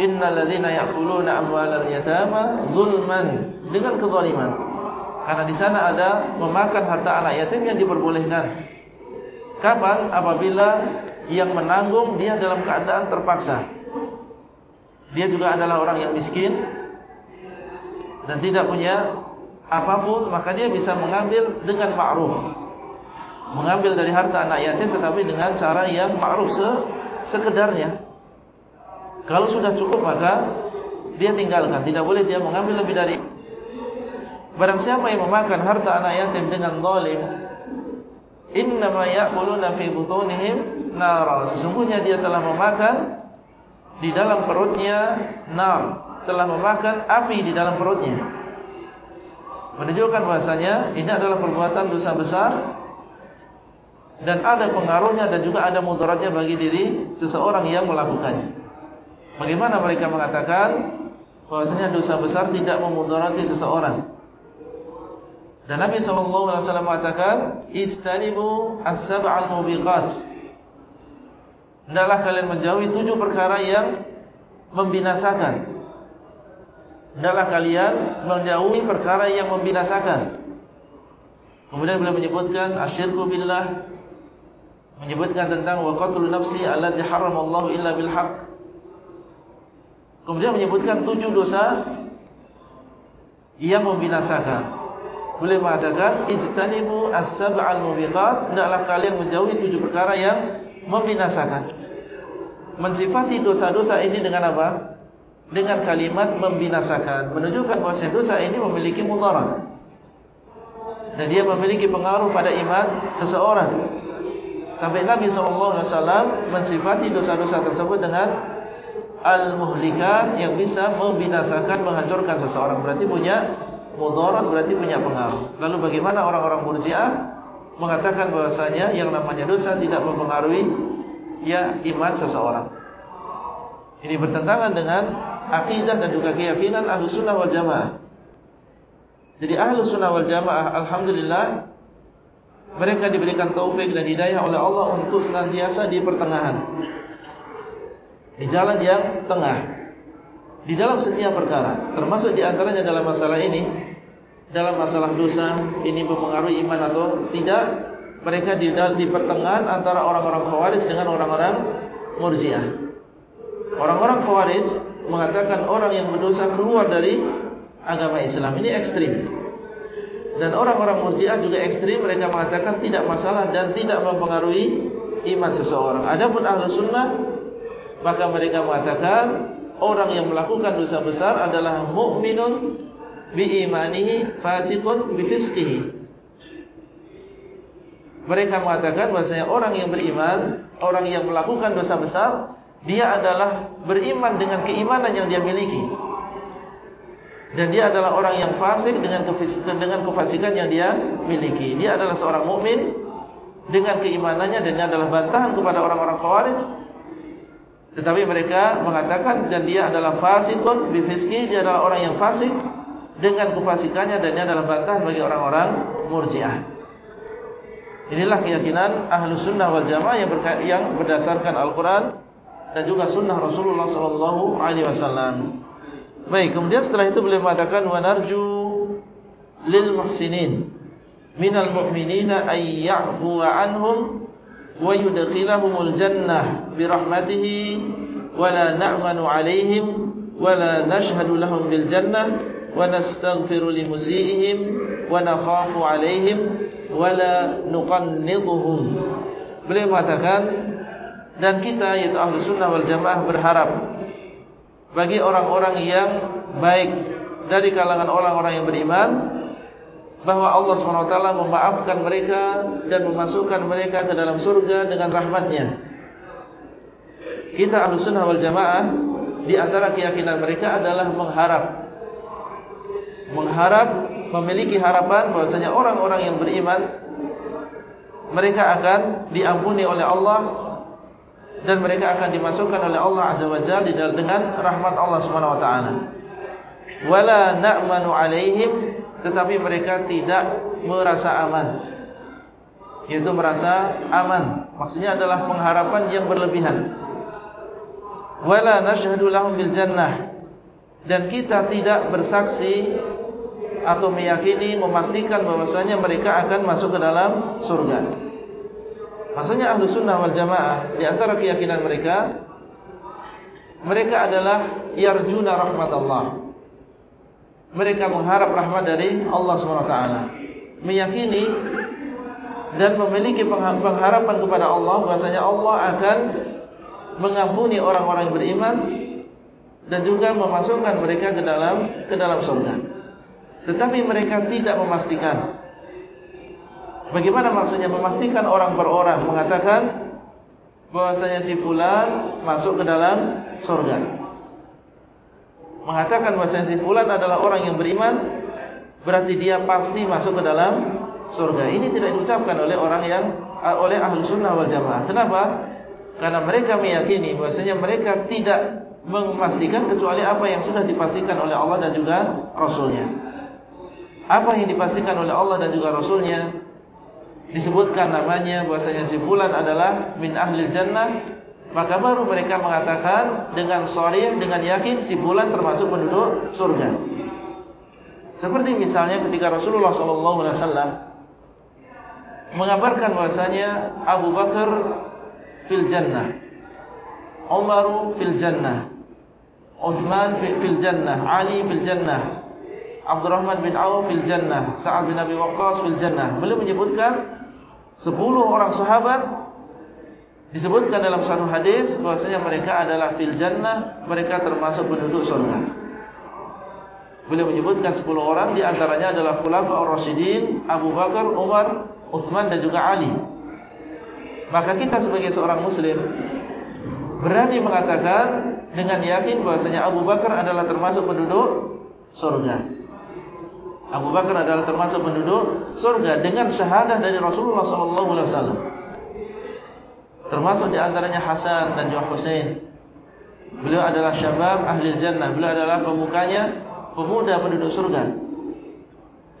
Innal ladzina ya'kuluna amwalal yatama zulman dengan kezaliman. Karena di sana ada memakan harta anak yatim yang diperbolehkan. Kapan? Apabila yang menanggung dia dalam keadaan terpaksa. Dia juga adalah orang yang miskin dan tidak punya apapun maka dia bisa mengambil dengan ma'ruf. Mengambil dari harta anak yatim tetapi dengan cara yang ma'ruf sekedarnya. Kalau sudah cukup maka dia tinggalkan, tidak boleh dia mengambil lebih dari. Barang siapa yang memakan harta anak yatim dengan zalim, innama ya'kuluna fi butunihim nar. Sesungguhnya dia telah memakan di dalam perutnya nar, telah memakan api di dalam perutnya. Menunjukkan bahasanya ini adalah perbuatan dosa besar dan ada pengaruhnya dan juga ada mudaratnya bagi diri seseorang yang melakukannya. Bagaimana mereka mengatakan bahasanya dosa besar tidak memudarati seseorang? Dan Nabi SAW mengatakan Ijtanibu as-sab'al mubiqat Hendaklah kalian menjauhi tujuh perkara yang Membinasakan. Hendaklah kalian menjauhi perkara yang membinasakan. Kemudian beliau menyebutkan Asyirku billah. Menyebutkan tentang Waqatul nafsi alladhi haram Allah illa bilhaq Kemudian menyebutkan tujuh dosa Yang membinasakan. Boleh mengatakan ijtanibu as-sab'al mubiqat. Hendaklah kalian menjauhi tujuh perkara yang membinasakan. Mensifati dosa-dosa ini dengan apa? Dengan kalimat membinasakan. Menunjukkan bahawa dosa ini memiliki mudarat. Dan dia memiliki pengaruh pada iman seseorang. Sampai Nabi SAW mensifati dosa-dosa tersebut dengan al-muhlikat yang bisa membinasakan menghancurkan seseorang. Berarti punya mudarat berarti punya pengaruh. Lalu bagaimana orang-orang Murji'ah mengatakan bahasanya yang namanya dosa tidak mempengaruhi ya iman seseorang. Ini bertentangan dengan akidah dan juga keyakinan Ahlussunnah wal Jamaah. Jadi Ahlussunnah wal Jamaah alhamdulillah mereka diberikan taufik dan hidayah oleh Allah untuk senantiasa di pertengahan. Di jalan yang tengah di dalam setiap perkara termasuk di antaranya dalam masalah ini dalam masalah dosa ini mempengaruhi iman atau tidak mereka di, di pertengahan antara orang-orang khawarij dengan orang-orang murjiah. Orang-orang khawarij mengatakan orang yang berdosa keluar dari agama Islam. Ini ekstrim. Dan orang-orang murjiah juga ekstrim. Mereka mengatakan tidak masalah dan tidak mempengaruhi iman seseorang. Adapun ahlu sunnah maka mereka mengatakan orang yang melakukan dosa besar adalah mukminun bi imanihi fasiqun bi fisqihi. Mereka mengatakan bahasanya orang yang beriman, orang yang melakukan dosa besar, dia adalah beriman dengan keimanan yang dia miliki. Dan dia adalah orang yang fasik dengan dengan kefasikan yang dia miliki. Dia adalah seorang mukmin dengan keimanannya dan dia adalah bantahan kepada orang-orang khawarij tetapi mereka mengatakan dan dia adalah fasikun bifiski dia adalah orang yang fasik dengan kufasikannya dan ini adalah bantah bagi orang-orang murjiah. Inilah keyakinan ahlu sunnah wal jamaah yang, yang berdasarkan Al-Quran dan juga sunnah Rasulullah Sallallahu Alaihi Wasallam. Baik, kemudian setelah itu beliau mengatakan wanarju lil muhsinin min al mu'minina ayyafu anhum wa yudkhiluhum al jannah bi rahmatihi wa la na'manu alaihim wa la nashhadu lahum bil jannah ونستغفر لمسيئهم ونخاف عليهم ولا نقنطهم beliau mengatakan dan kita yaitu ahli sunnah wal jamaah berharap bagi orang-orang yang baik dari kalangan orang-orang yang beriman bahawa Allah SWT memaafkan mereka dan memasukkan mereka ke dalam surga dengan rahmatnya. Kita ahlu sunnah wal jamaah di antara keyakinan mereka adalah mengharap. Mengharap, memiliki harapan bahwasanya orang-orang yang beriman mereka akan diampuni oleh Allah dan mereka akan dimasukkan oleh Allah Azza wa Jalla dengan rahmat Allah SWT. Wala na'manu alaihim tetapi mereka tidak merasa aman. Yaitu merasa aman. Maksudnya adalah pengharapan yang berlebihan. Wala nashhadu lahum bil jannah. Dan kita tidak bersaksi atau meyakini memastikan bahwasanya mereka akan masuk ke dalam surga. Maksudnya ahlu sunnah wal jamaah di antara keyakinan mereka mereka adalah yarjuna rahmat Allah mereka mengharap rahmat dari Allah SWT meyakini dan memiliki pengharapan kepada Allah bahasanya Allah akan mengampuni orang-orang beriman dan juga memasukkan mereka ke dalam ke dalam surga tetapi mereka tidak memastikan Bagaimana maksudnya memastikan orang per orang mengatakan bahwasanya si fulan masuk ke dalam surga. Mengatakan bahwasanya si fulan adalah orang yang beriman berarti dia pasti masuk ke dalam surga. Ini tidak diucapkan oleh orang yang oleh ahli sunnah wal jamaah. Kenapa? Karena mereka meyakini bahwasanya mereka tidak memastikan kecuali apa yang sudah dipastikan oleh Allah dan juga Rasulnya. Apa yang dipastikan oleh Allah dan juga Rasulnya disebutkan namanya bahwasanya si fulan adalah min ahli jannah, maka baru mereka mengatakan dengan sharih dengan yakin si fulan termasuk penduduk surga. Seperti misalnya ketika Rasulullah wasallam mengabarkan bahwasanya Abu Bakar fil jannah, Umar fil jannah, Uthman fil jannah, Ali fil jannah, Abdurrahman bin Auf fil jannah, Sa'ad bin Abi Waqqas fil jannah. Beliau menyebutkan 10 orang sahabat disebutkan dalam satu hadis bahwasanya mereka adalah fil jannah, mereka termasuk penduduk surga. Beliau menyebutkan 10 orang di antaranya adalah Khulafa ar-Rasyidin, Abu Bakar, Umar, Uthman dan juga Ali. Maka kita sebagai seorang muslim berani mengatakan dengan yakin bahasanya Abu Bakar adalah termasuk penduduk surga. Abu Bakar adalah termasuk penduduk surga dengan syahadah dari Rasulullah SAW. Termasuk di antaranya Hasan dan juga Husain. Beliau adalah syabab ahli jannah. Beliau adalah pemukanya pemuda penduduk surga.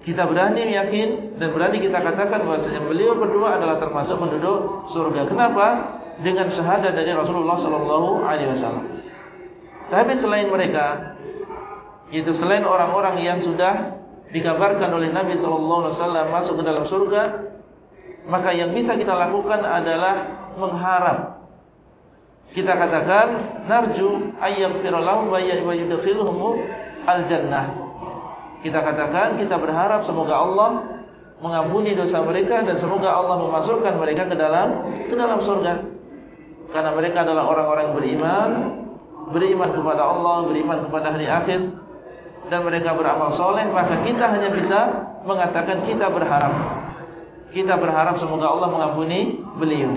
Kita berani yakin dan berani kita katakan bahasanya beliau berdua adalah termasuk penduduk surga. Kenapa? Dengan syahadah dari Rasulullah SAW. Tapi selain mereka Itu selain orang-orang yang sudah Dikabarkan oleh Nabi SAW Masuk ke dalam surga Maka yang bisa kita lakukan adalah Mengharap. Kita katakan Narju ayyam firallahu wa yudkhilhumu al-jannah. Kita katakan Kita berharap semoga Allah Mengampuni dosa mereka Dan semoga Allah memasukkan mereka ke dalam Ke dalam surga. Karena mereka adalah orang-orang beriman beriman kepada Allah, beriman kepada hari akhir dan mereka beramal soleh, maka kita hanya bisa mengatakan kita berharap. Kita berharap semoga Allah mengampuni beliau.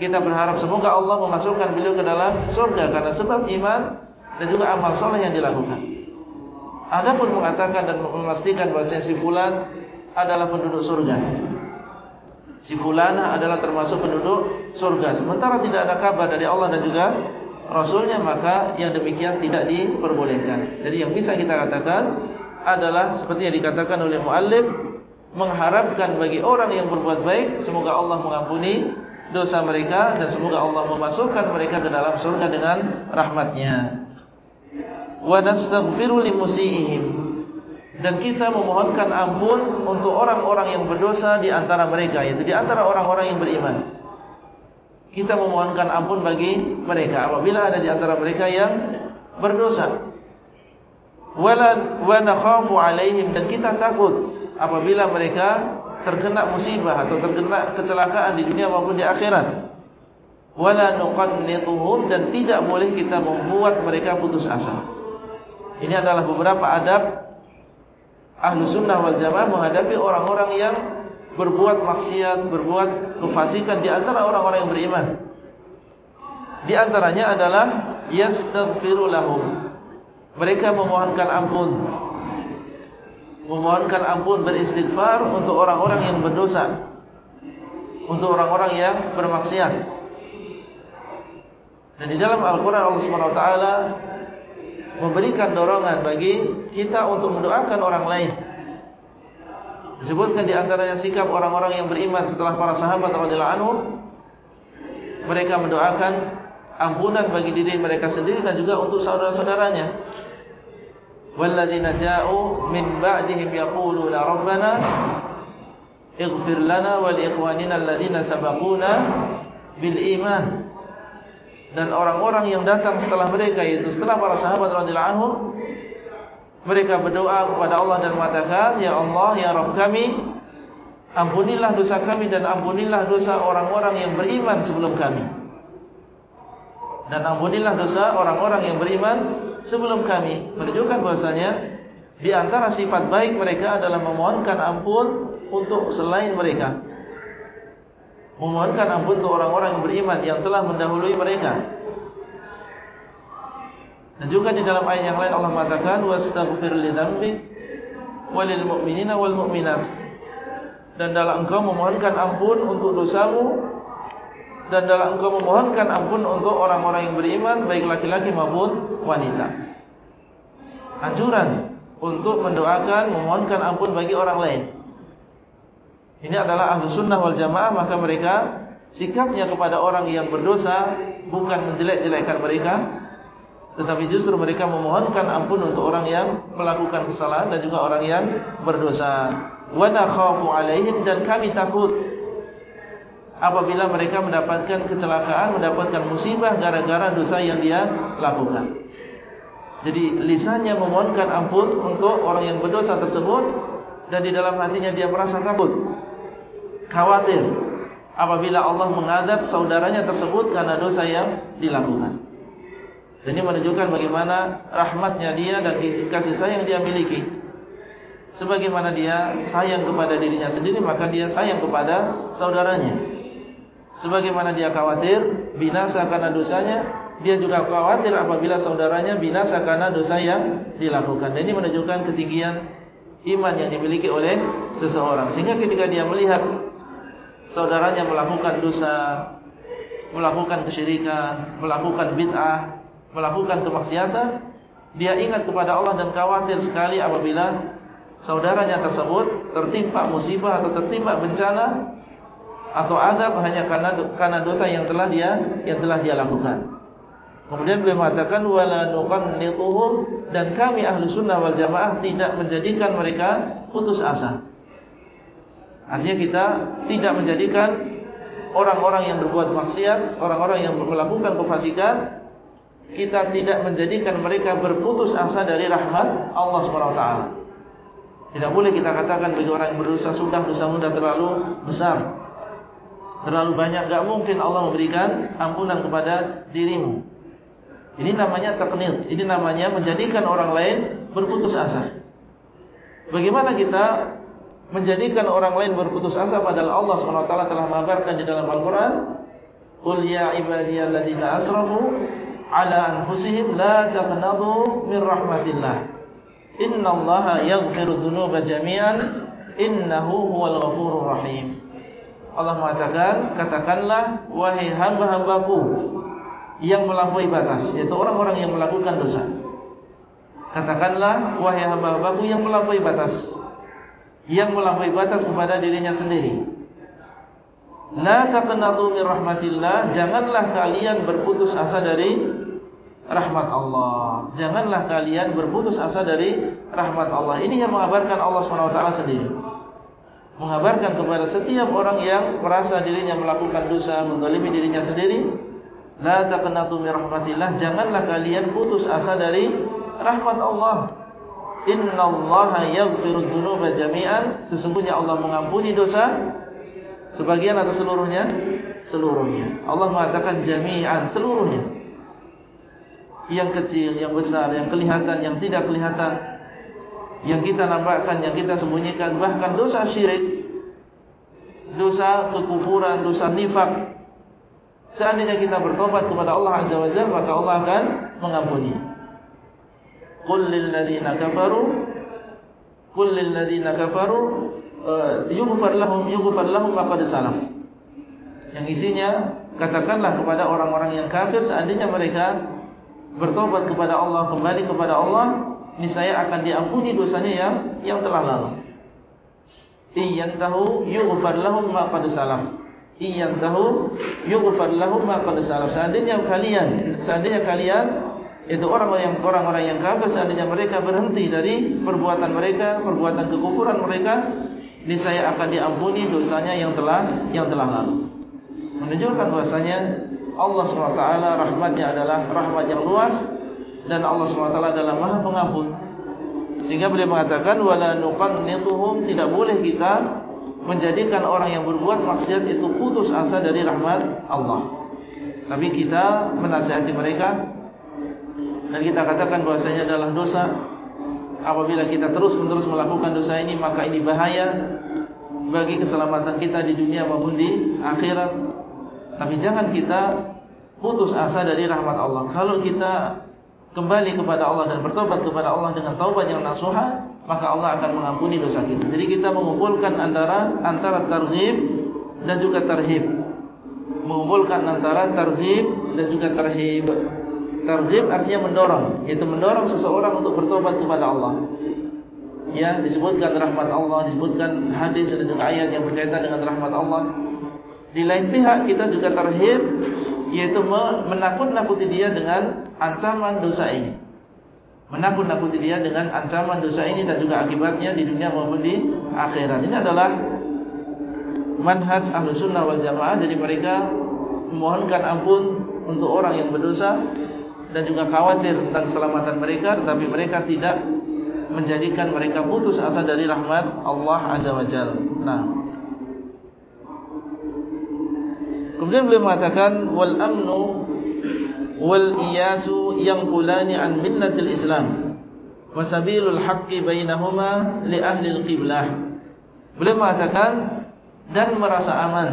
Kita berharap semoga Allah memasukkan beliau ke dalam surga karena sebab iman dan juga amal soleh yang dilakukan. Adapun mengatakan dan memastikan bahawa si fulan adalah penduduk surga. Si fulana adalah termasuk penduduk surga. Sementara tidak ada kabar dari Allah dan juga Rasulnya maka yang demikian tidak diperbolehkan. Jadi yang bisa kita katakan adalah seperti yang dikatakan oleh muallif mengharapkan bagi orang yang berbuat baik semoga Allah mengampuni dosa mereka dan semoga Allah memasukkan mereka ke dalam surga dengan rahmatnya. Wa nastaghfiru limusiihim dan kita memohonkan ampun untuk orang-orang yang berdosa di antara mereka yaitu di antara orang-orang yang beriman kita memohonkan ampun bagi mereka apabila ada di antara mereka yang berdosa. Dan kita takut apabila mereka terkena musibah atau terkena kecelakaan di dunia maupun di akhirat. Wala nuqannituhum dan tidak boleh kita membuat mereka putus asa. Ini adalah beberapa adab ahlu sunnah wal jamaah menghadapi orang-orang yang berbuat maksiat, berbuat kefasikan di antara orang-orang yang beriman. Di antaranya adalah yastaghfiru lahum. Mereka memohonkan ampun. Memohonkan ampun beristighfar untuk orang-orang yang berdosa. Untuk orang-orang yang bermaksiat. Dan di dalam Al-Qur'an Allah Subhanahu wa taala memberikan dorongan bagi kita untuk mendoakan orang lain. Disebutkan di antaranya sikap orang-orang yang beriman setelah para sahabat radhiyallahu anhu mereka mendoakan ampunan bagi diri mereka sendiri dan juga untuk saudara-saudaranya. Walladzina ja'u min ba'dihim yaquluna rabbana ighfir lana wa li ikhwanina alladzina sabaquna bil iman. Dan orang-orang yang datang setelah mereka yaitu setelah para sahabat radhiyallahu anhu mereka berdoa kepada Allah dan mengatakan, Ya Allah, Ya Rabb kami, ampunilah dosa kami dan ampunilah dosa orang-orang yang beriman sebelum kami. Dan ampunilah dosa orang-orang yang beriman sebelum kami. Menunjukkan bahasanya, di antara sifat baik mereka adalah memohonkan ampun untuk selain mereka. Memohonkan ampun untuk orang-orang yang beriman Yang telah mendahului mereka Dan juga di dalam ayat yang lain Allah mengatakan Wastaghfir li dhanbik Walil mu'minina wal mu'minat. Dan dalam engkau memohonkan ampun untuk dosamu Dan dalam engkau memohonkan ampun untuk orang-orang yang beriman Baik laki-laki maupun wanita. Anjuran untuk mendoakan, memohonkan ampun bagi orang lain. Ini adalah ahli sunnah wal jamaah Maka mereka sikapnya kepada orang yang berdosa Bukan menjelek-jelekkan mereka Tetapi justru mereka memohonkan ampun untuk orang yang melakukan kesalahan Dan juga orang yang berdosa. Wa nakhafu alaihim dan kami takut Apabila mereka mendapatkan kecelakaan Mendapatkan musibah gara-gara dosa yang dia lakukan. Jadi lisannya memohonkan ampun untuk orang yang berdosa tersebut Dan di dalam hatinya dia merasa takut Khawatir Apabila Allah mengadab saudaranya tersebut karena dosa yang dilakukan Ini menunjukkan bagaimana rahmatnya dia dan kasih sayang dia miliki Sebagaimana dia sayang kepada dirinya sendiri Maka dia sayang kepada saudaranya Sebagaimana dia khawatir binasa karena dosanya dia juga khawatir apabila saudaranya binasa karena dosa yang dilakukan. Dan ini menunjukkan ketinggian iman yang dimiliki oleh seseorang. Sehingga ketika dia melihat saudaranya melakukan dosa, melakukan kesyirikan, melakukan bid'ah, melakukan kemaksiatan, dia ingat kepada Allah dan khawatir sekali apabila saudaranya tersebut tertimpa musibah atau tertimpa bencana atau azab hanya karena karena dosa yang telah dia yang telah dia lakukan. Kemudian beliau mengatakan wala nuqannituhum dan kami ahli sunnah wal jamaah tidak menjadikan mereka putus asa. Artinya kita tidak menjadikan orang-orang yang berbuat maksiat, orang-orang yang melakukan kefasikan, kita tidak menjadikan mereka berputus asa dari rahmat Allah SWT. Tidak boleh kita katakan bagi orang yang berdosa sudah dosa muda terlalu besar, terlalu banyak, tidak mungkin Allah memberikan ampunan kepada dirimu. Ini namanya taknid. Ini namanya menjadikan orang lain berputus asa. Bagaimana kita menjadikan orang lain berputus asa padahal Allah SWT telah mengabarkan di dalam Al-Quran Qul ya ibadiyalladzina asrafu ala anfusihim la taqnadu min rahmatillah. Innallaha yaghfiru dhunuba jami'an innahu huwal ghafurur rahim. Allah mengatakan katakanlah wahai hamba-hambaku yang melampaui batas yaitu orang-orang yang melakukan dosa. Katakanlah wahai hamba-hambaku yang melampaui batas yang melampaui batas kepada dirinya sendiri. La taqnatu min rahmatillah. Janganlah kalian berputus asa dari rahmat Allah. Janganlah kalian berputus asa dari rahmat Allah. Ini yang mengabarkan Allah SWT sendiri. Mengabarkan kepada setiap orang yang merasa dirinya melakukan dosa menzalimi dirinya sendiri La taqnatu min rahmatillah. Janganlah kalian putus asa dari rahmat Allah. Inna allaha yaghfiru dhunuba jami'an. Sesungguhnya Allah mengampuni dosa Sebagian atau seluruhnya? Seluruhnya. Allah mengatakan jami'an Seluruhnya Yang kecil, yang besar, yang kelihatan, yang tidak kelihatan Yang kita nampakkan, yang kita sembunyikan Bahkan dosa syirik Dosa kekufuran, dosa nifak Seandainya kita bertobat kepada Allah Azza wa Jalla maka Allah akan mengampuni. Ladzina kafaru Qul lil ladzina kafaru uh, yughfar lahum yughfar lahum qad salaf. Yang isinya katakanlah kepada orang-orang yang kafir seandainya mereka bertobat kepada Allah kembali kepada Allah niscaya akan diampuni dosanya yang yang telah lalu. Iyantahu yughfar lahum ma qad salaf iyam tahu yughfar lahum ma qad salaf seandainya kalian seandainya kalian itu orang-orang yang orang-orang yang kafir seandainya mereka berhenti dari perbuatan mereka perbuatan kekufuran mereka niscaya akan diampuni dosanya yang telah yang telah lalu. Menunjukkan bahasanya Allah SWT rahmatnya adalah rahmat yang luas dan Allah SWT adalah maha pengampun sehingga beliau mengatakan wala nuqannituhum tidak boleh kita menjadikan orang yang berbuat maksiat itu putus asa dari rahmat Allah. Tapi kita menasihati mereka dan kita katakan bahasanya adalah dosa. Apabila kita terus menerus melakukan dosa ini maka ini bahaya. bagi keselamatan kita di dunia maupun di akhirat. Tapi jangan kita putus asa dari rahmat Allah. Kalau kita kembali kepada Allah dan bertobat kepada Allah dengan taubat yang nasuha, maka Allah akan mengampuni dosa kita. Jadi kita mengumpulkan antara antara targhib dan juga tarhib. Mengumpulkan antara targhib dan juga tarhib. Targhib artinya mendorong, yaitu mendorong seseorang untuk bertobat kepada Allah. Ya, disebutkan rahmat Allah, disebutkan hadis dan ayat yang berkaitan dengan rahmat Allah. Di lain pihak kita juga terhib yaitu menakut-nakuti dia dengan ancaman dosa ini. Menakut-nakuti dia dengan ancaman dosa ini dan juga akibatnya di dunia maupun di akhirat. Ini adalah manhaj ahlu sunnah wal jamaah. Jadi mereka memohonkan ampun untuk orang yang berdosa dan juga khawatir tentang keselamatan mereka. Tetapi mereka tidak menjadikan mereka putus asa dari rahmat Allah Azza wa Jalla. Nah. Kemudian beliau mengatakan wal amnu wal iyasu yang kulani an minnatil Islam wa sabilul haqqi bainahuma li ahli al-qiblah. Beliau mengatakan dan merasa aman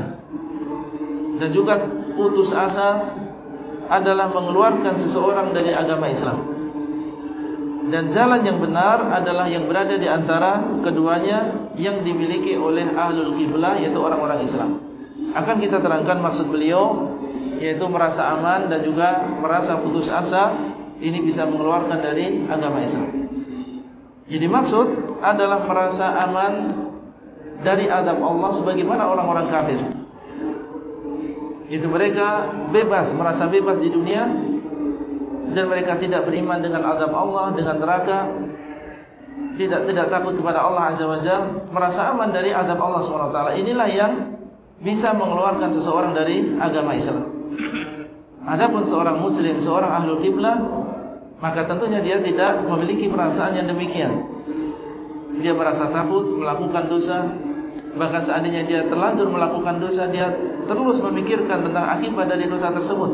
dan juga putus asa adalah mengeluarkan seseorang dari agama Islam. Dan jalan yang benar adalah yang berada di antara keduanya yang dimiliki oleh ahlul qiblah yaitu orang-orang Islam akan kita terangkan maksud beliau yaitu merasa aman dan juga merasa putus asa ini bisa mengeluarkan dari agama Islam. Jadi maksud adalah merasa aman dari adab Allah sebagaimana orang-orang kafir. Itu mereka bebas, merasa bebas di dunia dan mereka tidak beriman dengan adab Allah, dengan neraka, tidak tidak takut kepada Allah Azza wa merasa aman dari adab Allah taala. Inilah yang bisa mengeluarkan seseorang dari agama Islam. Adapun seorang muslim, seorang ahlul kiblah, maka tentunya dia tidak memiliki perasaan yang demikian. Dia merasa takut melakukan dosa, bahkan seandainya dia terlanjur melakukan dosa, dia terus memikirkan tentang akibat dari dosa tersebut.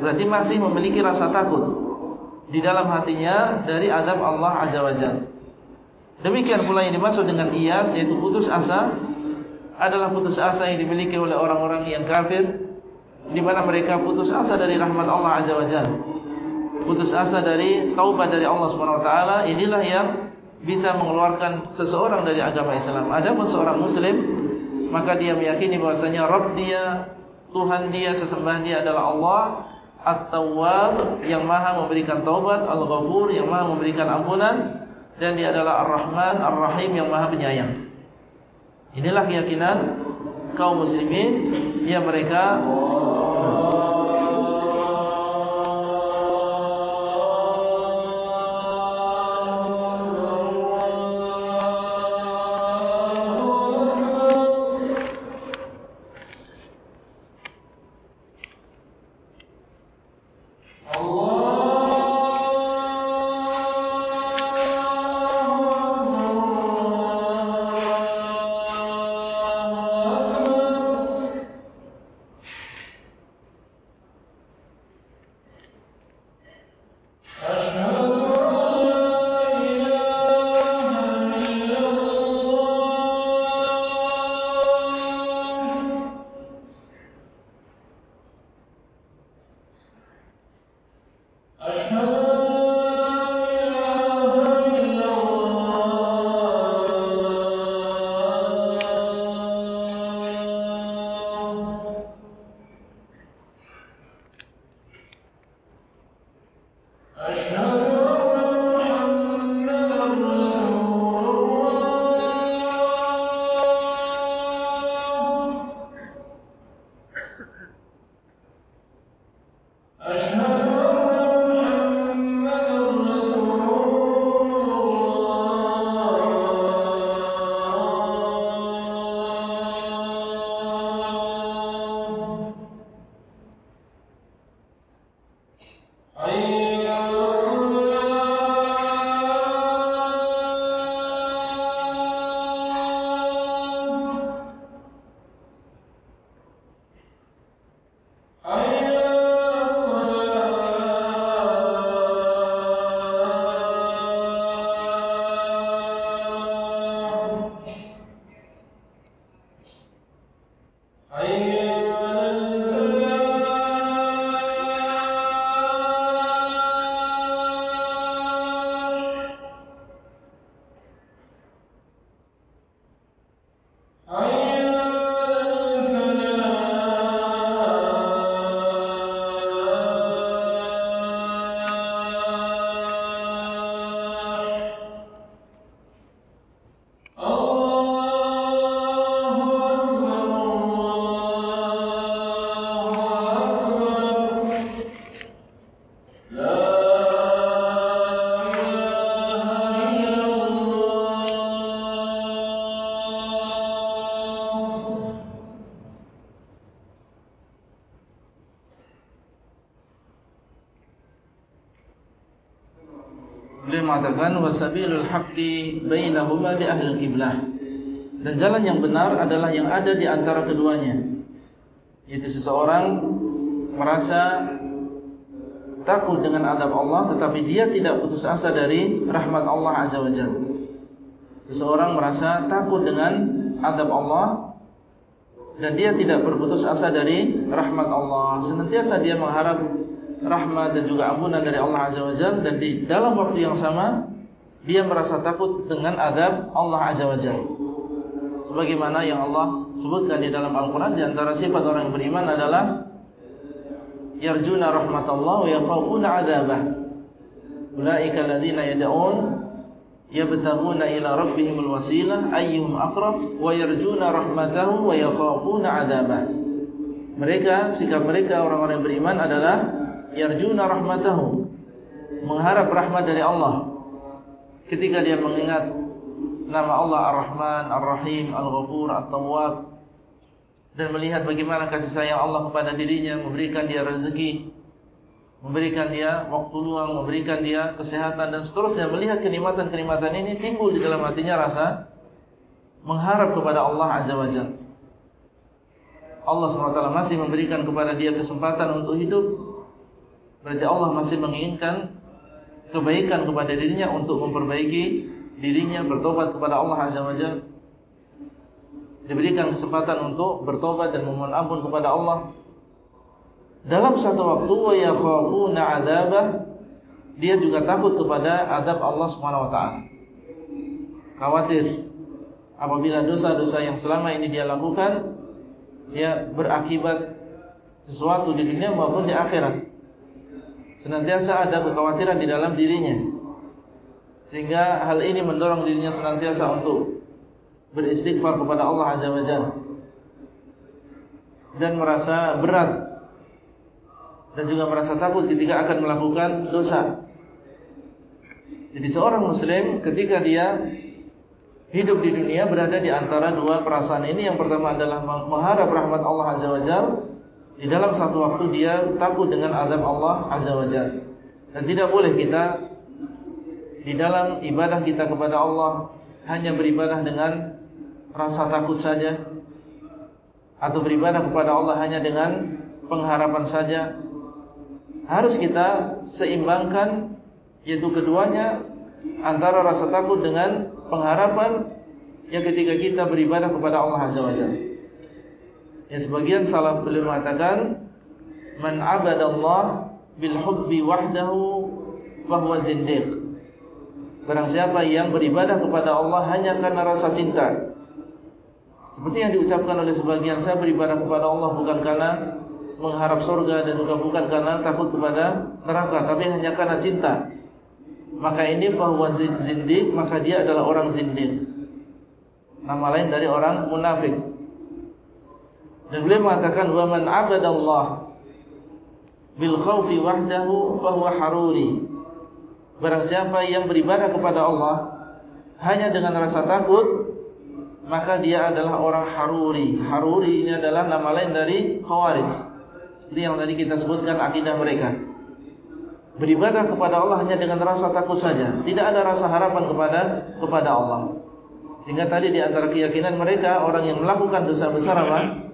Berarti masih memiliki rasa takut di dalam hatinya dari adab Allah Azza wa. Demikian pula yang dimaksud dengan iyas yaitu putus asa adalah putus asa yang dimiliki oleh orang-orang yang kafir di mana mereka putus asa dari rahmat Allah Azza wa Jalla. Putus asa dari taubat dari Allah Subhanahu wa taala inilah yang bisa mengeluarkan seseorang dari agama Islam. Adapun seorang muslim maka dia meyakini bahwasanya Rabb dia, Tuhan dia, sesembah dia adalah Allah At-Tawwab yang Maha memberikan taubat, Al-Ghafur yang Maha memberikan ampunan dan dia adalah Ar-Rahman, Ar-Rahim yang Maha penyayang. Inilah keyakinan kaum muslimin. Yang mereka mengatakan wasabilul haqqi bainahuma li ahli qiblah. Dan jalan yang benar adalah yang ada di antara keduanya. Yaitu seseorang merasa takut dengan adab Allah tetapi dia tidak putus asa dari rahmat Allah azza wajalla seseorang merasa takut dengan adab Allah dan dia tidak berputus asa dari rahmat Allah. Senantiasa dia mengharap rahmat dan juga ampunan dari Allah Azza wa Jal dan di dalam waktu yang sama dia merasa takut dengan adab Allah Azza wa Jal sebagaimana yang Allah sebutkan di dalam Al-Quran di antara sifat orang yang beriman adalah yarjuna rahmatullah wa yakhafuna adabah ulaika alladhina yad'un yabtaghuna ila rabbihimul wasilah ayyuhum aqrab wa yarjuna rahmatahu wa yakhafuna adabah mereka sikap mereka orang-orang beriman adalah yarjuna rahmatahu. Mengharap rahmat dari Allah. Ketika dia mengingat nama Allah Ar-Rahman, Ar-Rahim, Al-Ghafur, At-Tawwab. Dan melihat bagaimana kasih sayang Allah kepada dirinya memberikan dia rezeki memberikan dia waktu luang memberikan dia kesehatan dan seterusnya. Melihat kenikmatan-kenikmatan ini timbul di dalam hatinya rasa mengharap kepada Allah Azza wa Jalla. Allah SWT masih memberikan kepada dia kesempatan untuk hidup Berarti Allah masih menginginkan kebaikan kepada dirinya untuk memperbaiki dirinya bertobat kepada Allah Azza wa Jalla. Diberikan kesempatan untuk bertobat dan memohon ampun kepada Allah. Dalam satu waktu wa yakhafuna 'adzabah dia juga takut kepada adab Allah Subhanahu wa taala. Khawatir apabila dosa-dosa yang selama ini dia lakukan dia berakibat sesuatu di dunia maupun di akhirat senantiasa ada kekhawatiran di dalam dirinya. Sehingga hal ini mendorong dirinya senantiasa untuk beristighfar kepada Allah Azza wa Jalla. Dan merasa berat. Dan juga merasa takut ketika akan melakukan dosa. Jadi seorang muslim ketika dia hidup di dunia berada di antara dua perasaan ini. Yang pertama adalah mengharap rahmat Allah Azza wa Jalla di dalam satu waktu dia takut dengan azab Allah Azza wa Jalla. Dan tidak boleh kita di dalam ibadah kita kepada Allah hanya beribadah dengan rasa takut saja atau beribadah kepada Allah hanya dengan pengharapan saja. Harus kita seimbangkan yaitu keduanya antara rasa takut dengan pengharapan yang ketika kita beribadah kepada Allah Azza wa Jalla. Yang sebagian salaf beliau mengatakan man abadallah bil hubbi wahdahu fahuwa zindiq. Barang siapa yang beribadah kepada Allah hanya karena rasa cinta. Seperti yang diucapkan oleh sebagian saya beribadah kepada Allah bukan karena mengharap surga dan juga bukan karena takut kepada neraka tapi hanya karena cinta. Maka ini fahuwa zindiq, maka dia adalah orang zindiq. Nama lain dari orang munafik. Dan beliau mengatakan wa man abadallah bil khaufi wahdahu fa huwa haruri. Barang siapa yang beribadah kepada Allah hanya dengan rasa takut maka dia adalah orang haruri. Haruri ini adalah nama lain dari khawarij. Seperti yang tadi kita sebutkan akidah mereka. Beribadah kepada Allah hanya dengan rasa takut saja, tidak ada rasa harapan kepada kepada Allah. Sehingga tadi di antara keyakinan mereka orang yang melakukan dosa besar apa?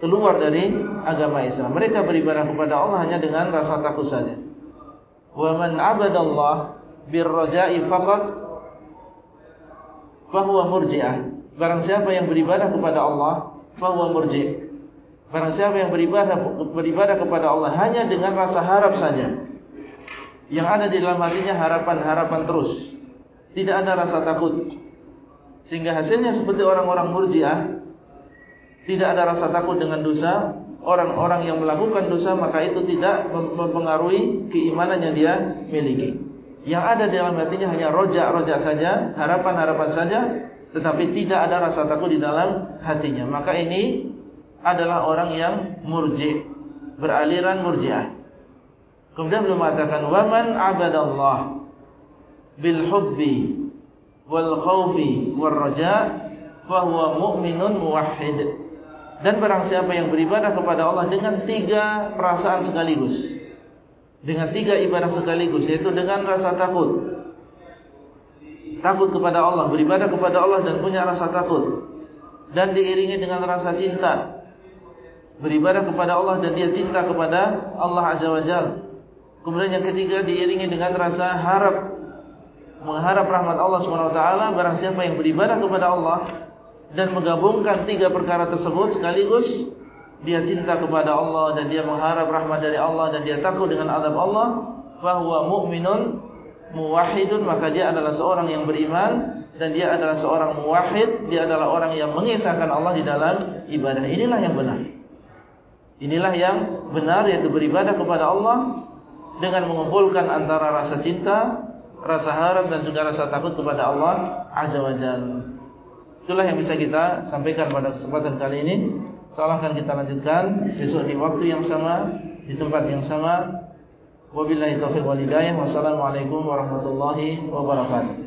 Keluar dari agama Islam. Mereka beribadah kepada Allah hanya dengan rasa takut saja. Wa man 'abadallah birraja'i faqat fa huwa murji'ah. Barang siapa yang beribadah kepada Allah, fa huwa murji'. Barang siapa yang beribadah beribadah kepada Allah hanya dengan rasa harap saja. Yang ada di dalam hatinya harapan-harapan terus. Tidak ada rasa takut. Sehingga hasilnya seperti orang-orang murji'ah tidak ada rasa takut dengan dosa. Orang-orang yang melakukan dosa maka itu tidak mempengaruhi keimanan yang dia miliki. Yang ada dalam hatinya hanya rojak-rojak saja harapan-harapan saja tetapi tidak ada rasa takut di dalam hatinya. Maka ini adalah orang yang murji beraliran murjiah. Kemudian beliau mengatakan waman abadallah bil hubbi wal khawfi wal raja' fahuwa mu'minun muwahhid dan barang siapa yang beribadah kepada Allah dengan tiga perasaan sekaligus Dengan tiga ibadah sekaligus Yaitu dengan rasa takut takut kepada Allah, beribadah kepada Allah dan punya rasa takut. Dan diiringi dengan rasa cinta. Beribadah kepada Allah dan dia cinta kepada Allah Azza wa Jal. Kemudian yang ketiga diiringi dengan rasa harap. Mengharap rahmat Allah SWT. Barang siapa yang beribadah kepada Allah. Dan menggabungkan tiga perkara tersebut sekaligus. Dia cinta kepada Allah dan dia mengharap rahmat dari Allah. Dan dia takut dengan adab Allah. Fahuwa mu'minun muwahidun maka dia adalah seorang yang beriman dan dia adalah seorang muwahid dia adalah orang yang mengisahkan Allah di dalam ibadah inilah yang benar inilah yang benar yaitu beribadah kepada Allah dengan mengumpulkan antara rasa cinta rasa harap dan juga rasa takut kepada Allah azza wajalla itulah yang bisa kita sampaikan pada kesempatan kali ini insyaallah akan kita lanjutkan besok di waktu yang sama di tempat yang sama Wabillahi taufiq wal hidayah. Wassalamualaikum warahmatullahi wabarakatuh.